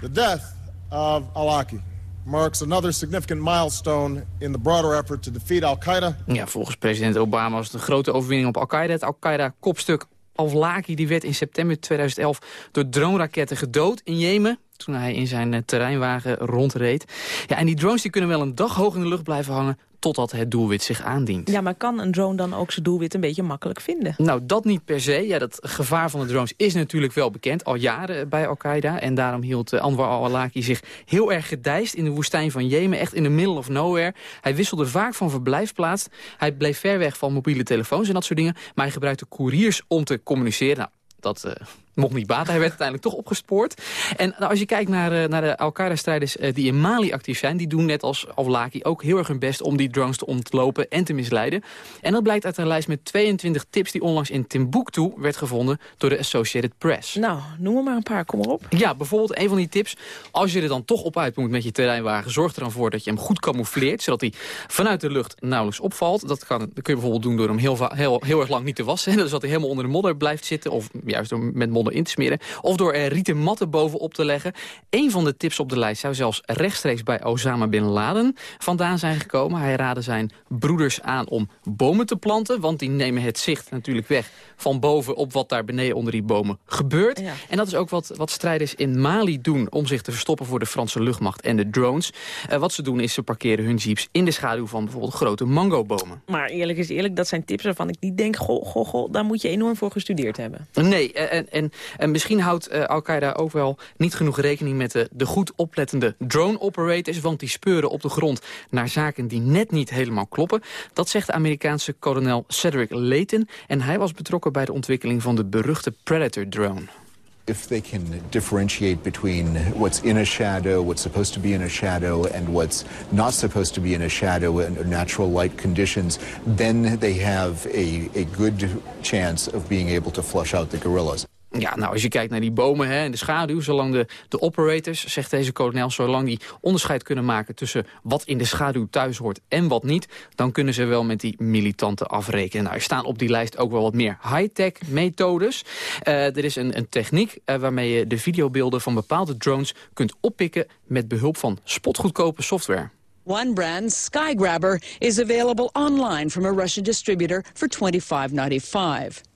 The death of Awlaki marks another significant milestone in the broader effort to defeat Al-Qaeda. Ja, volgens president Obama was het een grote overwinning op Al-Qaeda. Het Al-Qaeda-kopstuk Al-Awlaki die werd in september 2011 door droneraketten gedood in Jemen toen hij in zijn uh, terreinwagen rondreed. Ja, en die drones die kunnen wel een dag hoog in de lucht blijven hangen totdat het doelwit zich aandient. Ja, maar kan een drone dan ook zijn doelwit een beetje makkelijk vinden? Nou, dat niet per se. Ja, dat gevaar van de drones is natuurlijk wel bekend, al jaren bij Al-Qaeda. En daarom hield uh, Anwar al-Awlaki zich heel erg gedijst in de woestijn van Jemen, echt in the middle of nowhere. Hij wisselde vaak van verblijfplaats. Hij bleef ver weg van mobiele telefoons en dat soort dingen. Maar hij gebruikte couriers om te communiceren. Nou, dat uh, mocht niet baten. Hij werd uiteindelijk toch opgespoord. En nou, als je kijkt naar, uh, naar de Al-Qaeda-strijders uh, die in Mali actief zijn... die doen net als Awlaki ook heel erg hun best om die drones te ontlopen en te misleiden. En dat blijkt uit een lijst met 22 tips die onlangs in Timbuktu werd gevonden door de Associated Press. Nou, noem er maar een paar, kom maar op. Ja, bijvoorbeeld een van die tips. Als je er dan toch op uit moet met je terreinwagen... zorg er dan voor dat je hem goed camoufleert... zodat hij vanuit de lucht nauwelijks opvalt. Dat, kan, dat kun je bijvoorbeeld doen door hem heel, heel, heel erg lang niet te wassen. Dus dat hij helemaal onder de modder blijft zitten... of juist door met modder in te smeren. Of door er rieten matten bovenop te leggen. Een van de tips op de lijst zou zelfs rechtstreeks bij Osama Bin Laden vandaan zijn gekomen. Hij raadde zijn broeders aan om bomen te planten. Want die nemen het zicht natuurlijk weg van boven op wat daar beneden onder die bomen gebeurt. Ja. En dat is ook wat, wat strijders in Mali doen om zich te verstoppen voor de Franse luchtmacht en de drones. Uh, wat ze doen is ze parkeren hun jeeps in de schaduw van bijvoorbeeld grote mangobomen. Maar eerlijk is eerlijk, dat zijn tips waarvan ik niet denk, goh, goh, goh, daar moet je enorm voor gestudeerd hebben. Nee, en, en, en misschien houdt uh, Al-Qaeda ook wel niet genoeg rekening met de, de goed oplettende drone operators, want die speuren op de grond naar zaken die net niet helemaal kloppen. Dat zegt de Amerikaanse kolonel Cedric Layton en hij was betrokken bij de ontwikkeling van de beruchte Predator-drone. If they can differentiate between what's in a shadow, what's supposed to be in a shadow, and what's not supposed to be in a shadow in natural light conditions, then they have a, a good chance of being able to flush out the guerrillas. Ja, nou, als je kijkt naar die bomen hè, en de schaduw... zolang de, de operators, zegt deze kolonel... zolang die onderscheid kunnen maken tussen wat in de schaduw thuis hoort en wat niet... dan kunnen ze wel met die militanten afrekenen. Nou, er staan op die lijst ook wel wat meer high-tech methodes. Uh, er is een, een techniek uh, waarmee je de videobeelden van bepaalde drones... kunt oppikken met behulp van spotgoedkope software. One brand, Skygrabber, is available online from a Russian distributor for $25.95.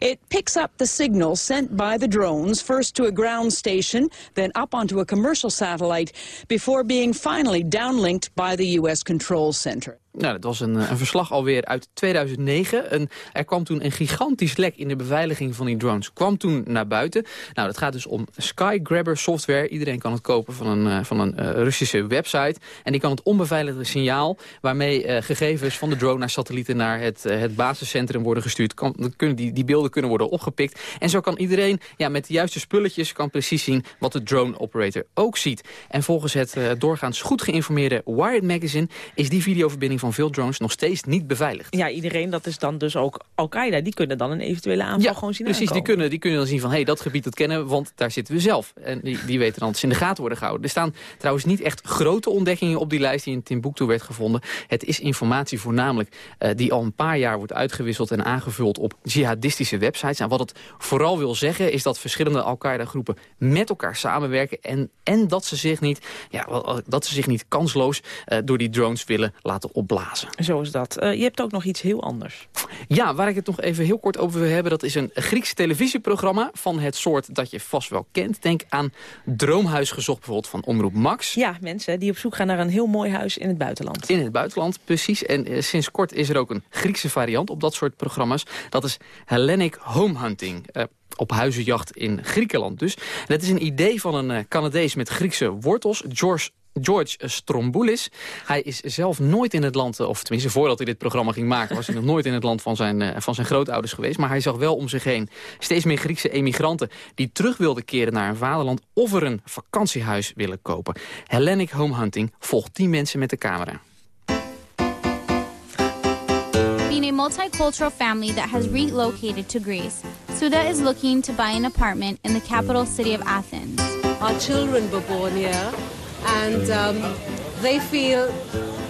It picks up the signal sent by the drones, first to a ground station, then up onto a commercial satellite, before being finally downlinked by the U.S. Control Center. Nou, dat was een, een, verslag alweer uit 2009. Een, er kwam toen een gigantisch lek in de beveiliging van die drones. Kwam toen naar buiten. Nou, dat gaat dus om Skygrabber software. Iedereen kan het kopen van een, uh, van een uh, Russische website. En die kan het onbeveiligde signaal... waarmee gegevens van de drone naar satellieten naar het, het basiscentrum worden gestuurd. Kan, kunnen die, die beelden kunnen worden opgepikt. En zo kan iedereen ja, met de juiste spulletjes... kan precies zien wat de drone operator ook ziet. En volgens het doorgaans goed geïnformeerde Wired Magazine... is die videoverbinding van veel drones nog steeds niet beveiligd. Ja, iedereen, dat is dan dus ook Al-Qaeda. Die kunnen dan een eventuele aanval ja, gewoon zien precies, die kunnen, die kunnen dan zien van... hé, hey, dat gebied dat kennen we, want daar zitten we zelf. En die, die weten dan dat ze in de gaten worden gehouden. Er staan trouwens niet echt grote ontdekkingen op die lijst... die in Timbuktu werd gevonden. Het is informatie voornamelijk uh, die al een paar jaar wordt uitgewisseld... en aangevuld op jihadistische websites. En wat het vooral wil zeggen is dat verschillende Al-Qaeda-groepen... met elkaar samenwerken en, en dat, ze zich niet, ja, dat ze zich niet kansloos uh, door die drones willen laten opblazen. Zo is dat. Uh, je hebt ook nog iets heel anders. Ja, waar ik het nog even heel kort over wil hebben... dat is een Grieks televisieprogramma van het soort dat je vast wel kent. Denk aan Droomhuis gezocht bijvoorbeeld van Omroep Max. Ja, mensen die op zoek gaan naar een heel mooi huis in het buitenland. In het buitenland, precies. En uh, sinds kort is er ook een Griekse variant op dat soort programma's. Dat is Hellenic Home Hunting. Uh, op huizenjacht in Griekenland dus. Dat is een idee van een Canadees met Griekse wortels, George George Stromboulis. Hij is zelf nooit in het land, of tenminste voordat hij dit programma ging maken... was hij nog nooit in het land van zijn, uh, van zijn grootouders geweest. Maar hij zag wel om zich heen steeds meer Griekse emigranten... die terug wilden keren naar hun vaderland of er een vakantiehuis willen kopen. Hellenic Home Hunting volgt die mensen met de camera. Being a multicultural family that has relocated to Greece, Suda is looking to buy an apartment in the capital city of Athens. Our children were born here, and um, they feel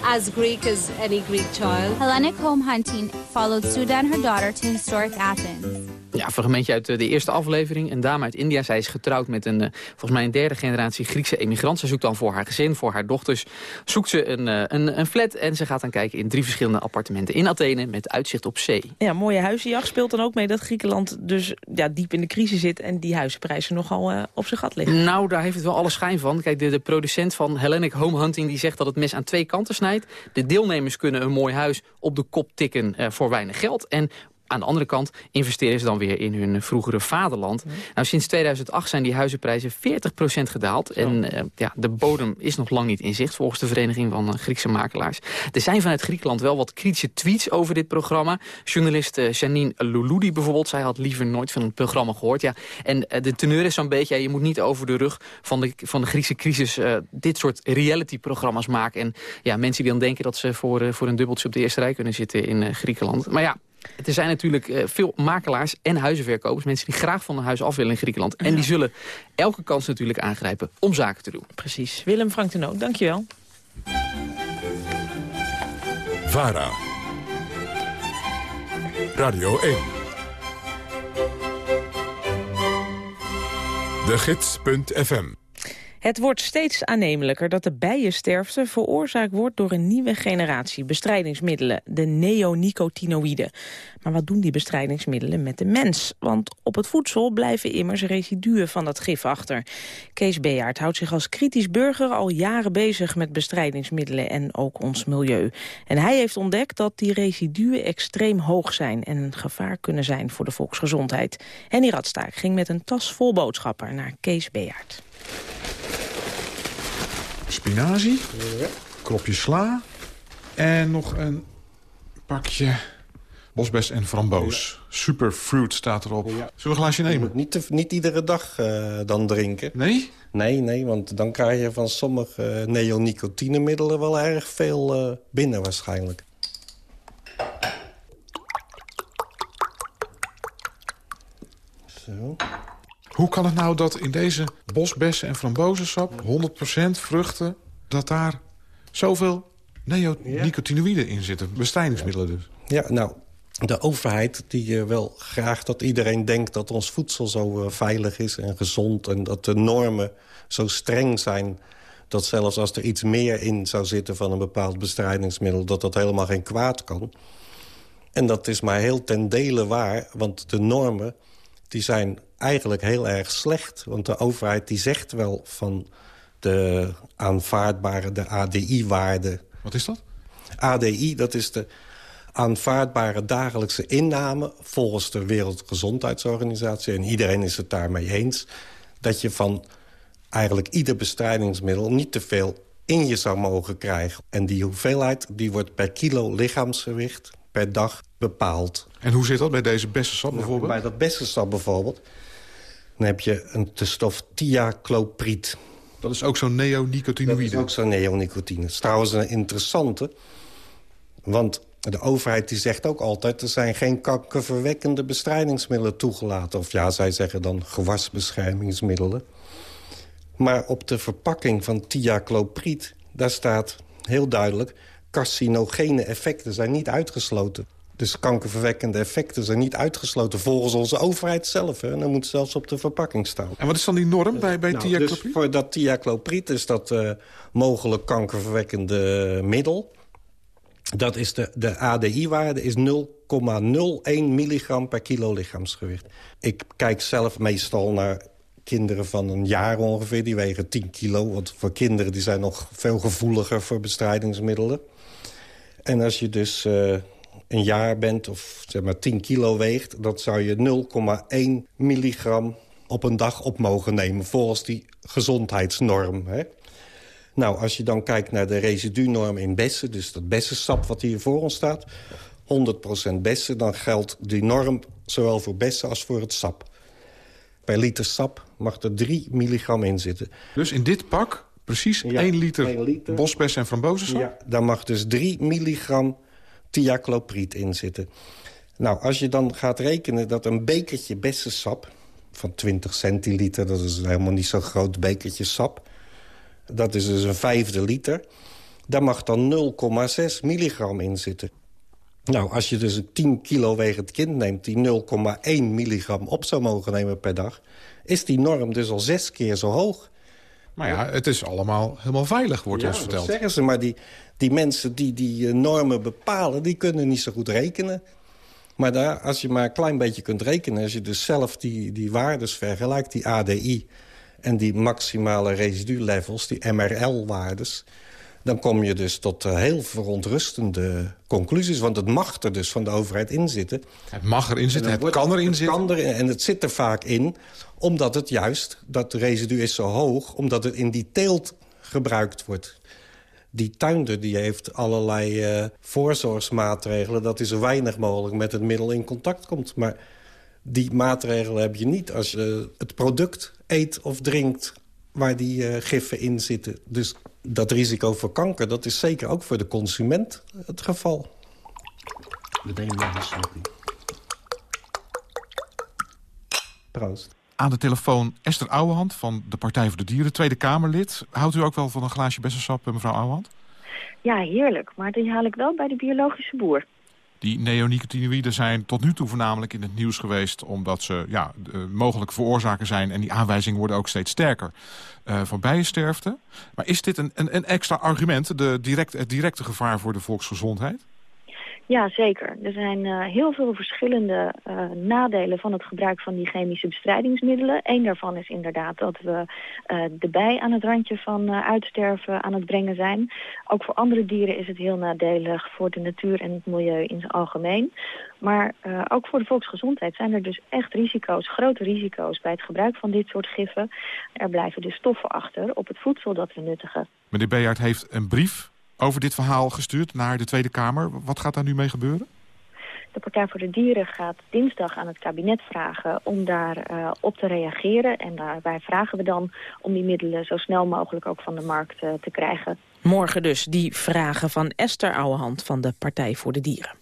as Greek as any Greek child. Hellenic Home Hunting followed Suda and her daughter to historic Athens. Ja, fragmentje uit eh, de eerste aflevering. Een dame uit India. Zij is getrouwd met een, eh, volgens mij een derde generatie Griekse emigrant. Ze zoekt dan voor haar gezin, voor haar dochters, zoekt ze een, eh, een, een flat. En ze gaat dan kijken in drie verschillende appartementen in Athene met uitzicht op zee. Ja, mooie huizenjacht speelt dan ook mee dat Griekenland dus ja, diep in de crisis zit... en die huizenprijzen nogal uh, op zijn gat liggen. Nou, daar heeft het wel alle schijn van. Kijk, de, de producent van Hellenic Home Hunting die zegt dat het mes aan twee kanten snijdt. De deelnemers kunnen een mooi huis op de kop tikken uh, voor weinig geld. En aan de andere kant investeren ze dan weer in hun vroegere vaderland. Nou, sinds 2008 zijn die huizenprijzen 40% gedaald. En uh, ja, de bodem is nog lang niet in zicht, volgens de Vereniging van uh, Griekse Makelaars. Er zijn vanuit Griekenland wel wat kritische tweets over dit programma. Journalist uh, Janine Louloudi bijvoorbeeld, zij had liever nooit van het programma gehoord. Ja, en de teneur is zo'n beetje, ja, je moet niet over de rug van de, van de Griekse crisis dit soort reality-programma's maken. En ja, mensen die dan denken dat ze voor, voor een dubbeltje op de eerste rij kunnen zitten in Griekenland. Maar ja, er zijn natuurlijk uh, veel makelaars en huizenverkopers. Mensen die graag van een huis af willen in Griekenland. En die zullen elke kans natuurlijk aangrijpen om zaken te doen. Precies. Willem Frank de Noot, dankjewel. VARA. Radio 1. De Gids.fm. Het wordt steeds aannemelijker dat de bijensterfte veroorzaakt wordt door een nieuwe generatie bestrijdingsmiddelen, de neonicotinoïden. Maar wat doen die bestrijdingsmiddelen met de mens? Want op het voedsel blijven immers residuen van dat gif achter. Kees Bejaard houdt zich als kritisch burger al jaren bezig met bestrijdingsmiddelen en ook ons milieu. En hij heeft ontdekt dat die residuen extreem hoog zijn en een gevaar kunnen zijn voor de volksgezondheid. Henny Radstaak ging met een tas vol boodschappen naar Kees Bejaard spinazie, ja. kropje sla en nog een pakje bosbes en framboos. Ja. Superfruit staat erop. Ja. Zullen we een glaasje nemen? Niet, te, niet iedere dag uh, dan drinken. Nee? Nee, nee, want dan krijg je van sommige neonicotinemiddelen wel erg veel uh, binnen waarschijnlijk. Zo. Hoe kan het nou dat in deze bosbessen en frambozensap... 100% vruchten, dat daar zoveel neonicotinoïden in zitten? Bestrijdingsmiddelen dus. Ja, nou, de overheid die uh, wil graag dat iedereen denkt... dat ons voedsel zo uh, veilig is en gezond... en dat de normen zo streng zijn... dat zelfs als er iets meer in zou zitten van een bepaald bestrijdingsmiddel... dat dat helemaal geen kwaad kan. En dat is maar heel ten dele waar, want de normen die zijn eigenlijk heel erg slecht. Want de overheid die zegt wel van de aanvaardbare, de ADI-waarde. Wat is dat? ADI, dat is de aanvaardbare dagelijkse inname... volgens de Wereldgezondheidsorganisatie. En iedereen is het daarmee eens. Dat je van eigenlijk ieder bestrijdingsmiddel niet te veel in je zou mogen krijgen. En die hoeveelheid die wordt per kilo lichaamsgewicht per dag bepaald. En hoe zit dat bij deze bessensap nou, bijvoorbeeld? Bij dat bessensap bijvoorbeeld... dan heb je een, de stof thiaclopriet. Dat is ook zo'n neonicotinoïde? Dat is ook zo'n neonicotine. Dat is trouwens een interessante. Want de overheid die zegt ook altijd... er zijn geen kankerverwekkende bestrijdingsmiddelen toegelaten. Of ja, zij zeggen dan gewasbeschermingsmiddelen. Maar op de verpakking van thiaclopriet... daar staat heel duidelijk... carcinogene effecten zijn niet uitgesloten. Dus kankerverwekkende effecten zijn niet uitgesloten volgens onze overheid zelf. Hè. En dat moet zelfs op de verpakking staan. En wat is dan die norm bij, bij nou, thiaclopriet? Dus voor dat thiaclopriet is dat uh, mogelijk kankerverwekkende middel. Dat is de, de ADI-waarde is 0,01 milligram per kilo lichaamsgewicht. Ik kijk zelf meestal naar kinderen van een jaar ongeveer. Die wegen 10 kilo, want voor kinderen die zijn nog veel gevoeliger voor bestrijdingsmiddelen. En als je dus... Uh, een jaar bent of zeg maar 10 kilo weegt... dan zou je 0,1 milligram op een dag op mogen nemen... volgens die gezondheidsnorm. Hè? Nou, als je dan kijkt naar de residunorm in bessen... dus dat bessensap wat hier voor ons staat... 100% bessen, dan geldt die norm zowel voor bessen als voor het sap. Per liter sap mag er 3 milligram in zitten. Dus in dit pak precies 1 liter, één liter. bosbes en frambozensap? Ja, daar mag dus 3 milligram thiaclopriet in zitten. Nou, als je dan gaat rekenen dat een bekertje bessensap... van 20 centiliter, dat is helemaal niet zo'n groot bekertje sap... dat is dus een vijfde liter... daar mag dan 0,6 milligram in zitten. Nou, als je dus een 10 kilo wegend kind neemt... die 0,1 milligram op zou mogen nemen per dag... is die norm dus al zes keer zo hoog. Maar ja, het is allemaal helemaal veilig, wordt Ja, ons dat verteld. zeggen ze, maar die, die mensen die die eh, normen bepalen... die kunnen niet zo goed rekenen. Maar daar, als je maar een klein beetje kunt rekenen... als je dus zelf die, die waardes vergelijkt, die ADI... en die maximale residulevels, die MRL-waardes... dan kom je dus tot eh, heel verontrustende conclusies. Want het mag er dus van de overheid in zitten. Het mag erin zitten, het wordt- kan erin het zitten. kan erin, en het zit er vaak in, omdat het juist, dat residu is zo hoog... omdat het in die teelt gebruikt wordt. Die tuinder die heeft allerlei eh, voorzorgsmaatregelen... dat hij zo weinig mogelijk met het middel in contact komt. Maar die maatregelen heb je niet als je het product eet of drinkt... waar die eh, giffen in zitten. Dus dat risico voor kanker, dat is zeker ook voor de consument het geval. Proost. Aan de telefoon Esther Ouwehand van de Partij voor de Dieren, Tweede Kamerlid. Houdt u ook wel van een glaasje bessensap, eh, mevrouw Ouwehand? Ja, heerlijk. Maar die haal ik wel bij de biologische boer. Die neonicotinoïden zijn tot nu toe voornamelijk in het nieuws geweest... omdat ze ja, eh, mogelijk veroorzaker zijn. En die aanwijzingen worden ook steeds sterker eh, van bijensterfte. Maar is dit een, een, een extra argument, de direct, het directe gevaar voor de volksgezondheid? Ja, zeker. Er zijn eh, heel veel verschillende eh, nadelen van het gebruik van die chemische bestrijdingsmiddelen. Eén daarvan is inderdaad dat we eh, de bij aan het randje van uitsterven aan het brengen zijn. Ook voor andere dieren is het heel nadelig voor de natuur en het milieu in zijn algemeen. Maar ook voor de volksgezondheid zijn er dus echt risico's, grote risico's bij het gebruik van dit soort giffen. Er blijven dus stoffen achter op het voedsel dat we nuttigen. Meneer Bejaard heeft een brief over dit verhaal gestuurd naar de Tweede Kamer. Wat gaat daar nu mee gebeuren? De Partij voor de Dieren gaat dinsdag aan het kabinet vragen om daar eh, op te reageren. En daarbij vragen we dan om die middelen zo snel mogelijk ook van de markt eh, te krijgen. Morgen dus die vragen van Esther Ouwehand van de Partij voor de Dieren.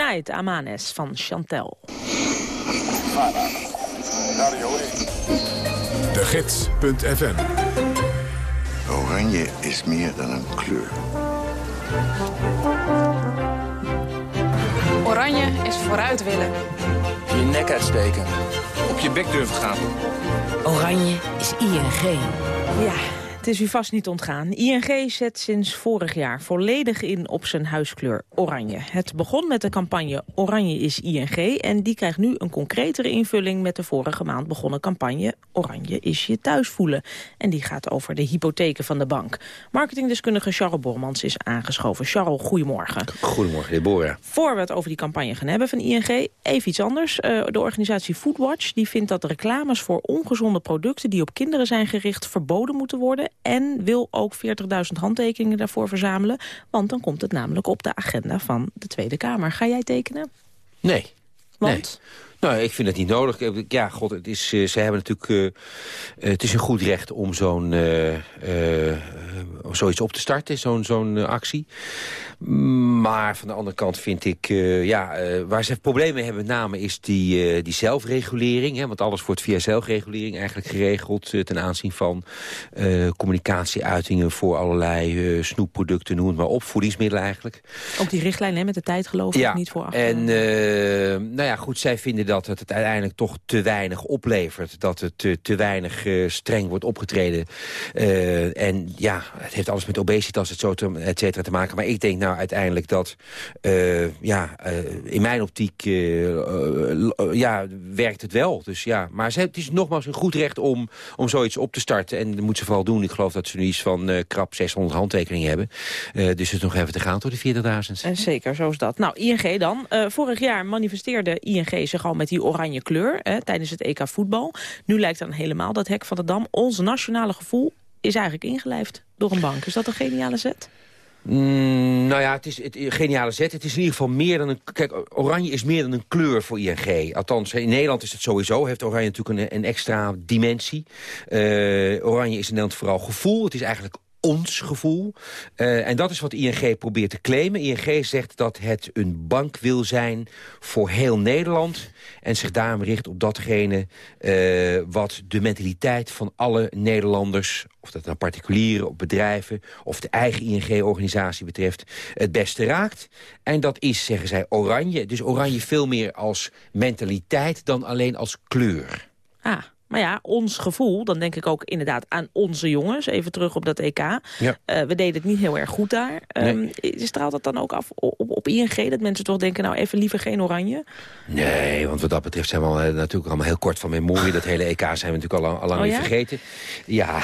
Good Night, Amanes van Chantel. De Gids.fm Oranje is meer dan een kleur. Oranje is vooruit willen. Je nek uitsteken. Op je bek durven gaan. Oranje is ING. Ja, het is u vast niet ontgaan. ING zet sinds vorig jaar volledig in op zijn huiskleur oranje. Het begon met de campagne Oranje is ING... en die krijgt nu een concretere invulling met de vorige maand begonnen campagne Oranje is je thuis voelen. En die gaat over de hypotheken van de bank. Marketingdeskundige Charles Bormans is aangeschoven. Charles, goedemorgen. Goedemorgen, Deborah. Voor we het over die campagne gaan hebben van ING, even iets anders. Eh, de organisatie Foodwatch die vindt dat reclames voor ongezonde producten... die op kinderen zijn gericht verboden moeten worden... en wil ook 40.000 handtekeningen daarvoor verzamelen. Want dan komt het namelijk op de agenda van de Tweede Kamer. Ga jij tekenen? Nee. Want? Nee. Nou, ik vind het niet nodig. Ja, god, het is, uh, ze hebben natuurlijk... Uh, het is een goed recht om zo'n uh, zoiets op te starten, zo'n zo'n actie. Maar van de andere kant vind ik... ja, waar ze problemen mee hebben met name is die, die zelfregulering. Hè, want alles wordt via zelfregulering eigenlijk geregeld... ten aanzien van communicatieuitingen voor allerlei snoepproducten, noem het maar op. Voedingsmiddelen eigenlijk. Ook die richtlijn hè, met de tijd geloof ik ja, niet voor achter. En nou ja, goed, zij vinden dat het, uiteindelijk toch te weinig oplevert. Dat het te, te weinig uh, streng wordt opgetreden. Uh, en ja, het heeft alles met obesitas, et cetera, et cetera te maken. Maar ik denk nou uiteindelijk dat, ja, in mijn optiek, ja, werkt het wel. Dus ja, maar het is nogmaals een goed recht om, om zoiets op te starten. En dat moet ze vooral doen. Ik geloof dat ze nu iets van krap 600 handtekeningen hebben. dus het is nog even te gaan tot de 40.000. En zeker, zo is dat. Nou, ING dan. vorig jaar manifesteerde ING zich al met die oranje kleur hè, tijdens het EK voetbal. Nu lijkt dan helemaal dat hek van de dam. Ons nationale gevoel is eigenlijk ingelijfd door een bank. Is dat een geniale zet? Mm, nou ja, het is het geniale zet. Het is in ieder geval meer dan een... Kijk, oranje is meer dan een kleur voor ING. Althans, in Nederland is het sowieso. Heeft oranje natuurlijk een, een extra dimensie. Uh, oranje is in Nederland vooral gevoel. Het is eigenlijk ons gevoel. Uh, en dat is wat ING probeert te claimen. ING zegt dat het een bank wil zijn voor heel Nederland... en zich daarom richt op datgene uh, wat de mentaliteit van alle Nederlanders... of dat nou particulieren of bedrijven of de eigen ING-organisatie betreft... het beste raakt. En dat is, zeggen zij, oranje. Dus oranje veel meer als mentaliteit dan alleen als kleur. Ah. Maar ja, ons gevoel, dan denk ik ook inderdaad aan onze jongens. Even terug op dat EK. Ja. Uh, we deden het niet heel erg goed daar. Nee. Um, straalt dat dan ook af op, op, ING? Dat mensen toch denken, nou even liever geen oranje? Nee, want wat dat betreft zijn we al, uh, natuurlijk allemaal heel kort van memorie. Dat hele EK zijn we natuurlijk al, al lang oh, niet ja? vergeten. Ja,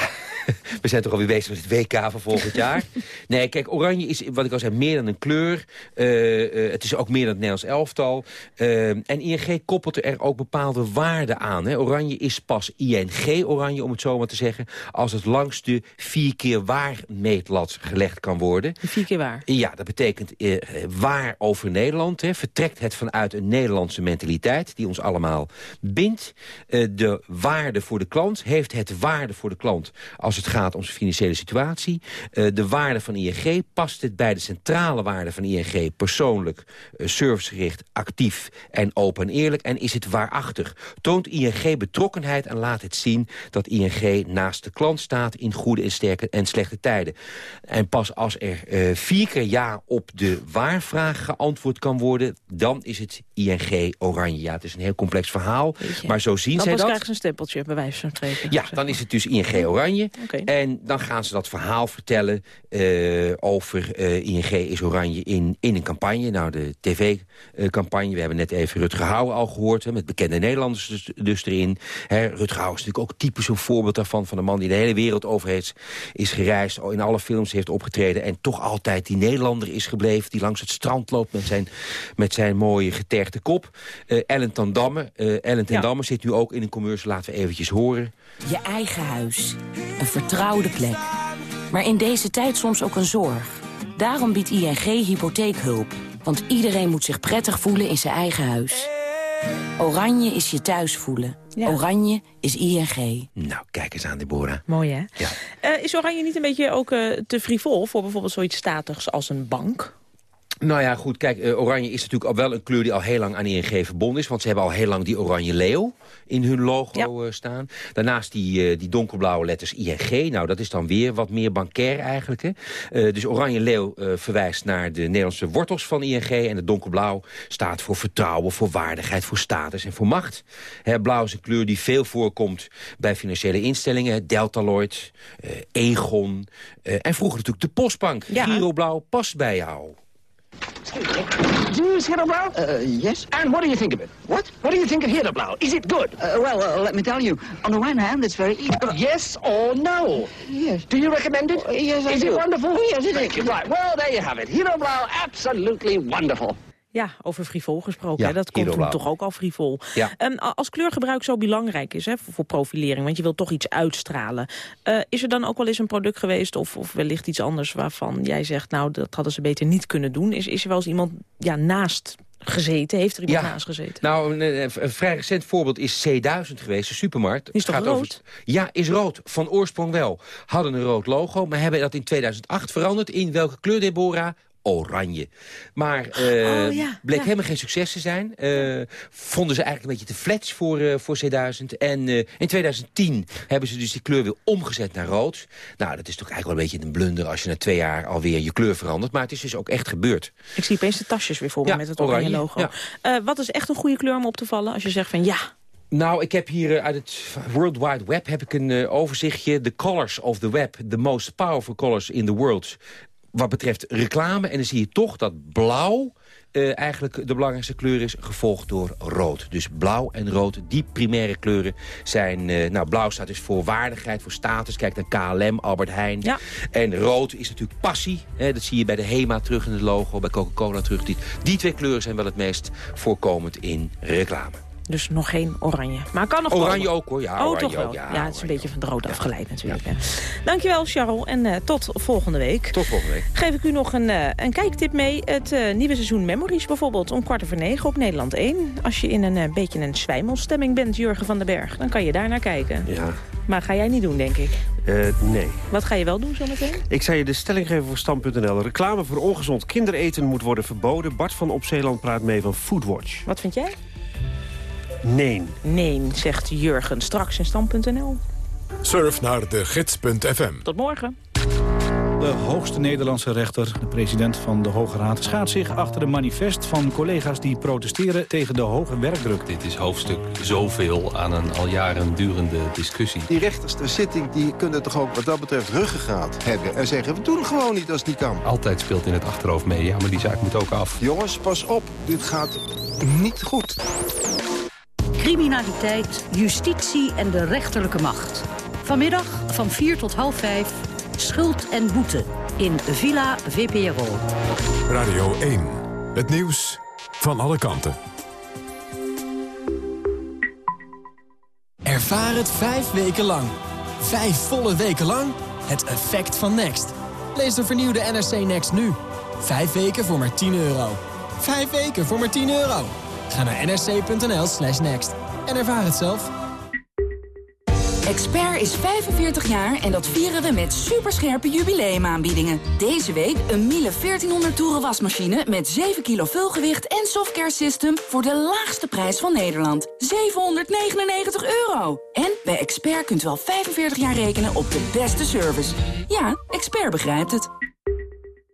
we zijn toch alweer bezig met het WK van volgend jaar. nee, kijk, oranje is, wat ik al zei, meer dan een kleur. Uh, uh, het is ook meer dan het Nederlands elftal. Uh, en ING koppelt er ook bepaalde waarden aan. Hè. Oranje is pas ING-oranje, om het zo maar te zeggen... als het langs de vier keer waar meetlat gelegd kan worden. Vier keer waar? Ja, dat betekent waar over Nederland. Hè. Vertrekt het vanuit een Nederlandse mentaliteit... die ons allemaal bindt. de waarde voor de klant heeft het waarde voor de klant... als het gaat om zijn financiële situatie. Uh, de waarde van ING past het bij de centrale waarde van ING... persoonlijk, uh, servicegericht, actief en open en eerlijk. En is het waarachtig. Toont ING betrokkenheid en laat het zien... dat ING naast de klant staat in goede en sterke en slechte tijden. En pas als er uh, vier keer ja op de waarvraag geantwoord kan worden... dan is het ING oranje. Ja, het is een heel complex verhaal, maar zo zien dan zij dat. Dan krijgen ze een stempeltje, bij wijze van spreken. Ja, dan is het dus ING oranje. Okay. En dan gaan ze dat verhaal vertellen uh, over uh, ING is oranje in, in een campagne. Nou, de tv-campagne. We hebben net even Rutger Hauer al gehoord. Hè, met bekende Nederlanders dus, dus erin. Hè, Rutger Hauer is natuurlijk ook typisch een voorbeeld daarvan. Van een man die de hele wereld over heeft, is gereisd. In alle films heeft opgetreden. En toch altijd die Nederlander is gebleven. Die langs het strand loopt met zijn, met zijn mooie getergde kop. Uh, Ellen ten Damme. Ellen ten ja. Damme zit nu ook in een commercial. Laten we eventjes horen. Je eigen huis. Een vertrouwde plek. Maar in deze tijd soms ook een zorg. Daarom biedt ING hypotheekhulp. Want iedereen moet zich prettig voelen in zijn eigen huis. Oranje is je thuis voelen. Ja. Oranje is ING. Nou, kijk eens aan, Deborah. Mooi, hè? Ja. Uh, is Oranje niet een beetje ook uh, te frivol... voor bijvoorbeeld zoiets statigs als een bank? Nou ja, goed, kijk, eh, oranje is natuurlijk al wel een kleur die al heel lang aan ING verbonden is. Want ze hebben al heel lang die oranje leeuw in hun logo eh, staan. Daarnaast die, eh, die donkerblauwe letters ING. Nou, dat is dan weer wat meer bankair eigenlijk. Hè. Dus oranje leeuw verwijst naar de Nederlandse wortels van ING. En de donkerblauw staat voor vertrouwen, voor waardigheid, voor status en voor macht. Hè, blauw is een kleur die veel voorkomt bij financiële instellingen. Deltaloid, Egon en vroeger natuurlijk de Postbank. Giro blauw past bij jou. Do you use Hillbrow? Uh, yes. And what do you think of it? What? What do you think of Hillbrow? Is it good? Uh, well, uh, let me tell you. On the one hand, it's very easy. yes or no? Yes. Do you recommend it? yes, I Oh, Is do. it wonderful? Yes, it Thank is. you. Right. Well, there you have it. Hillbrow, absolutely wonderful. Ja, over frivol gesproken. Ja, hè? Dat komt toen toch ook al frivol. Ja. Ehm, als kleurgebruik zo belangrijk is hè, voor, voor profilering... want je wilt toch iets uitstralen... eh, is er dan ook wel eens een product geweest of, of wellicht iets anders... waarvan jij zegt, nou, dat hadden ze beter niet kunnen doen? Is, is er wel eens iemand ja, naast gezeten? Heeft er iemand naast gezeten? Nou, een, vrij recent voorbeeld is C1000 geweest, de supermarkt. Is toch Gaat rood? ja, is rood. Van oorsprong wel. Hadden een rood logo, maar hebben dat in 2008 veranderd. In welke kleur, Deborah? Oranje. Maar eh, Oh, ja, bleek helemaal geen succes te zijn. Eh, vonden ze eigenlijk een beetje te flats voor, eh, voor C1000. En eh, in 2010 hebben ze dus die kleur weer omgezet naar rood. Nou, dat is toch eigenlijk wel een beetje een blunder... als je na twee jaar alweer je kleur verandert. Maar het is dus ook echt gebeurd. Ik zie opeens de tasjes weer voor me met het oranje, logo. Eh, wat is echt een goede kleur om op te vallen als je zegt van ja... Nou, ik heb hier eh, uit het World Wide Web heb ik een eh, overzichtje. The colors of the web, the most powerful colors in the world. Wat betreft reclame. En dan zie je toch dat blauw eh, eigenlijk de belangrijkste kleur is, gevolgd door rood. Dus blauw en rood, die primaire kleuren zijn... eh, nou, blauw staat dus voor waardigheid, voor status. Kijk naar KLM, Albert Heijn. En rood is natuurlijk passie. Hè, dat zie je bij de HEMA terug in het logo, bij Coca-Cola terug. Die, die twee kleuren zijn wel het meest voorkomend in reclame. Dus nog geen oranje. Maar kan nog Oranje komen. ook, hoor. Ja, oh, toch wel. ook, ja, Ja, het is een beetje van het rood afgeleid natuurlijk. Hè. Dankjewel, Charles. En eh, tot volgende week. Tot volgende week. Geef ik u nog een, eh, een kijktip mee. Het eh, nieuwe seizoen Memories bijvoorbeeld om kwart over negen op Nederland 1. Als je in een beetje een zwijmelstemming bent, Jurgen van den Berg, dan kan je daar naar kijken. Ja, Maar ga jij niet doen, denk ik. nee. Wat ga je wel doen zometeen? Ik zou je de stelling geven voor Stam.nl. Reclame voor ongezond kindereten moet worden verboden. Bart van Opzeeland praat mee van Foodwatch. Wat vind jij? Nee. Nee, zegt Jurgen. Straks in stand.nl. Surf naar de gids.fm. Tot morgen. De hoogste Nederlandse rechter, de president van de Hoge Raad... schaadt zich achter een manifest van collega's die protesteren tegen de hoge werkdruk. Dit is hoofdstuk zoveel aan een al jaren durende discussie. Die rechters ter zitting die kunnen toch ook wat dat betreft ruggengraat hebben. En zeggen, we doen gewoon niet als het niet kan. Altijd speelt in het achterhoofd mee, ja, maar die zaak moet ook af. Jongens, pas op. Dit gaat niet goed. Criminaliteit, justitie en de rechterlijke macht. Vanmiddag van 4 tot half 5, schuld en boete in Villa VPRO. Radio 1. Het nieuws van alle kanten. Ervaar het vijf weken lang. Vijf volle weken lang. Het effect van Next. Lees de vernieuwde NRC Next nu. Vijf weken voor maar 10 euro. Vijf weken voor maar 10 euro. Ga naar nrc.nl slash next. En ervaar het zelf. Expert is 45 jaar en dat vieren we met superscherpe jubileumaanbiedingen. Deze week een Miele 1400 toeren wasmachine met 7 kilo vulgewicht en softcare system voor de laagste prijs van Nederland. 799 euro. En bij Expert kunt u al 45 jaar rekenen op de beste service. Ja, Expert begrijpt het.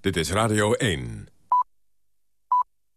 Dit is Radio 1.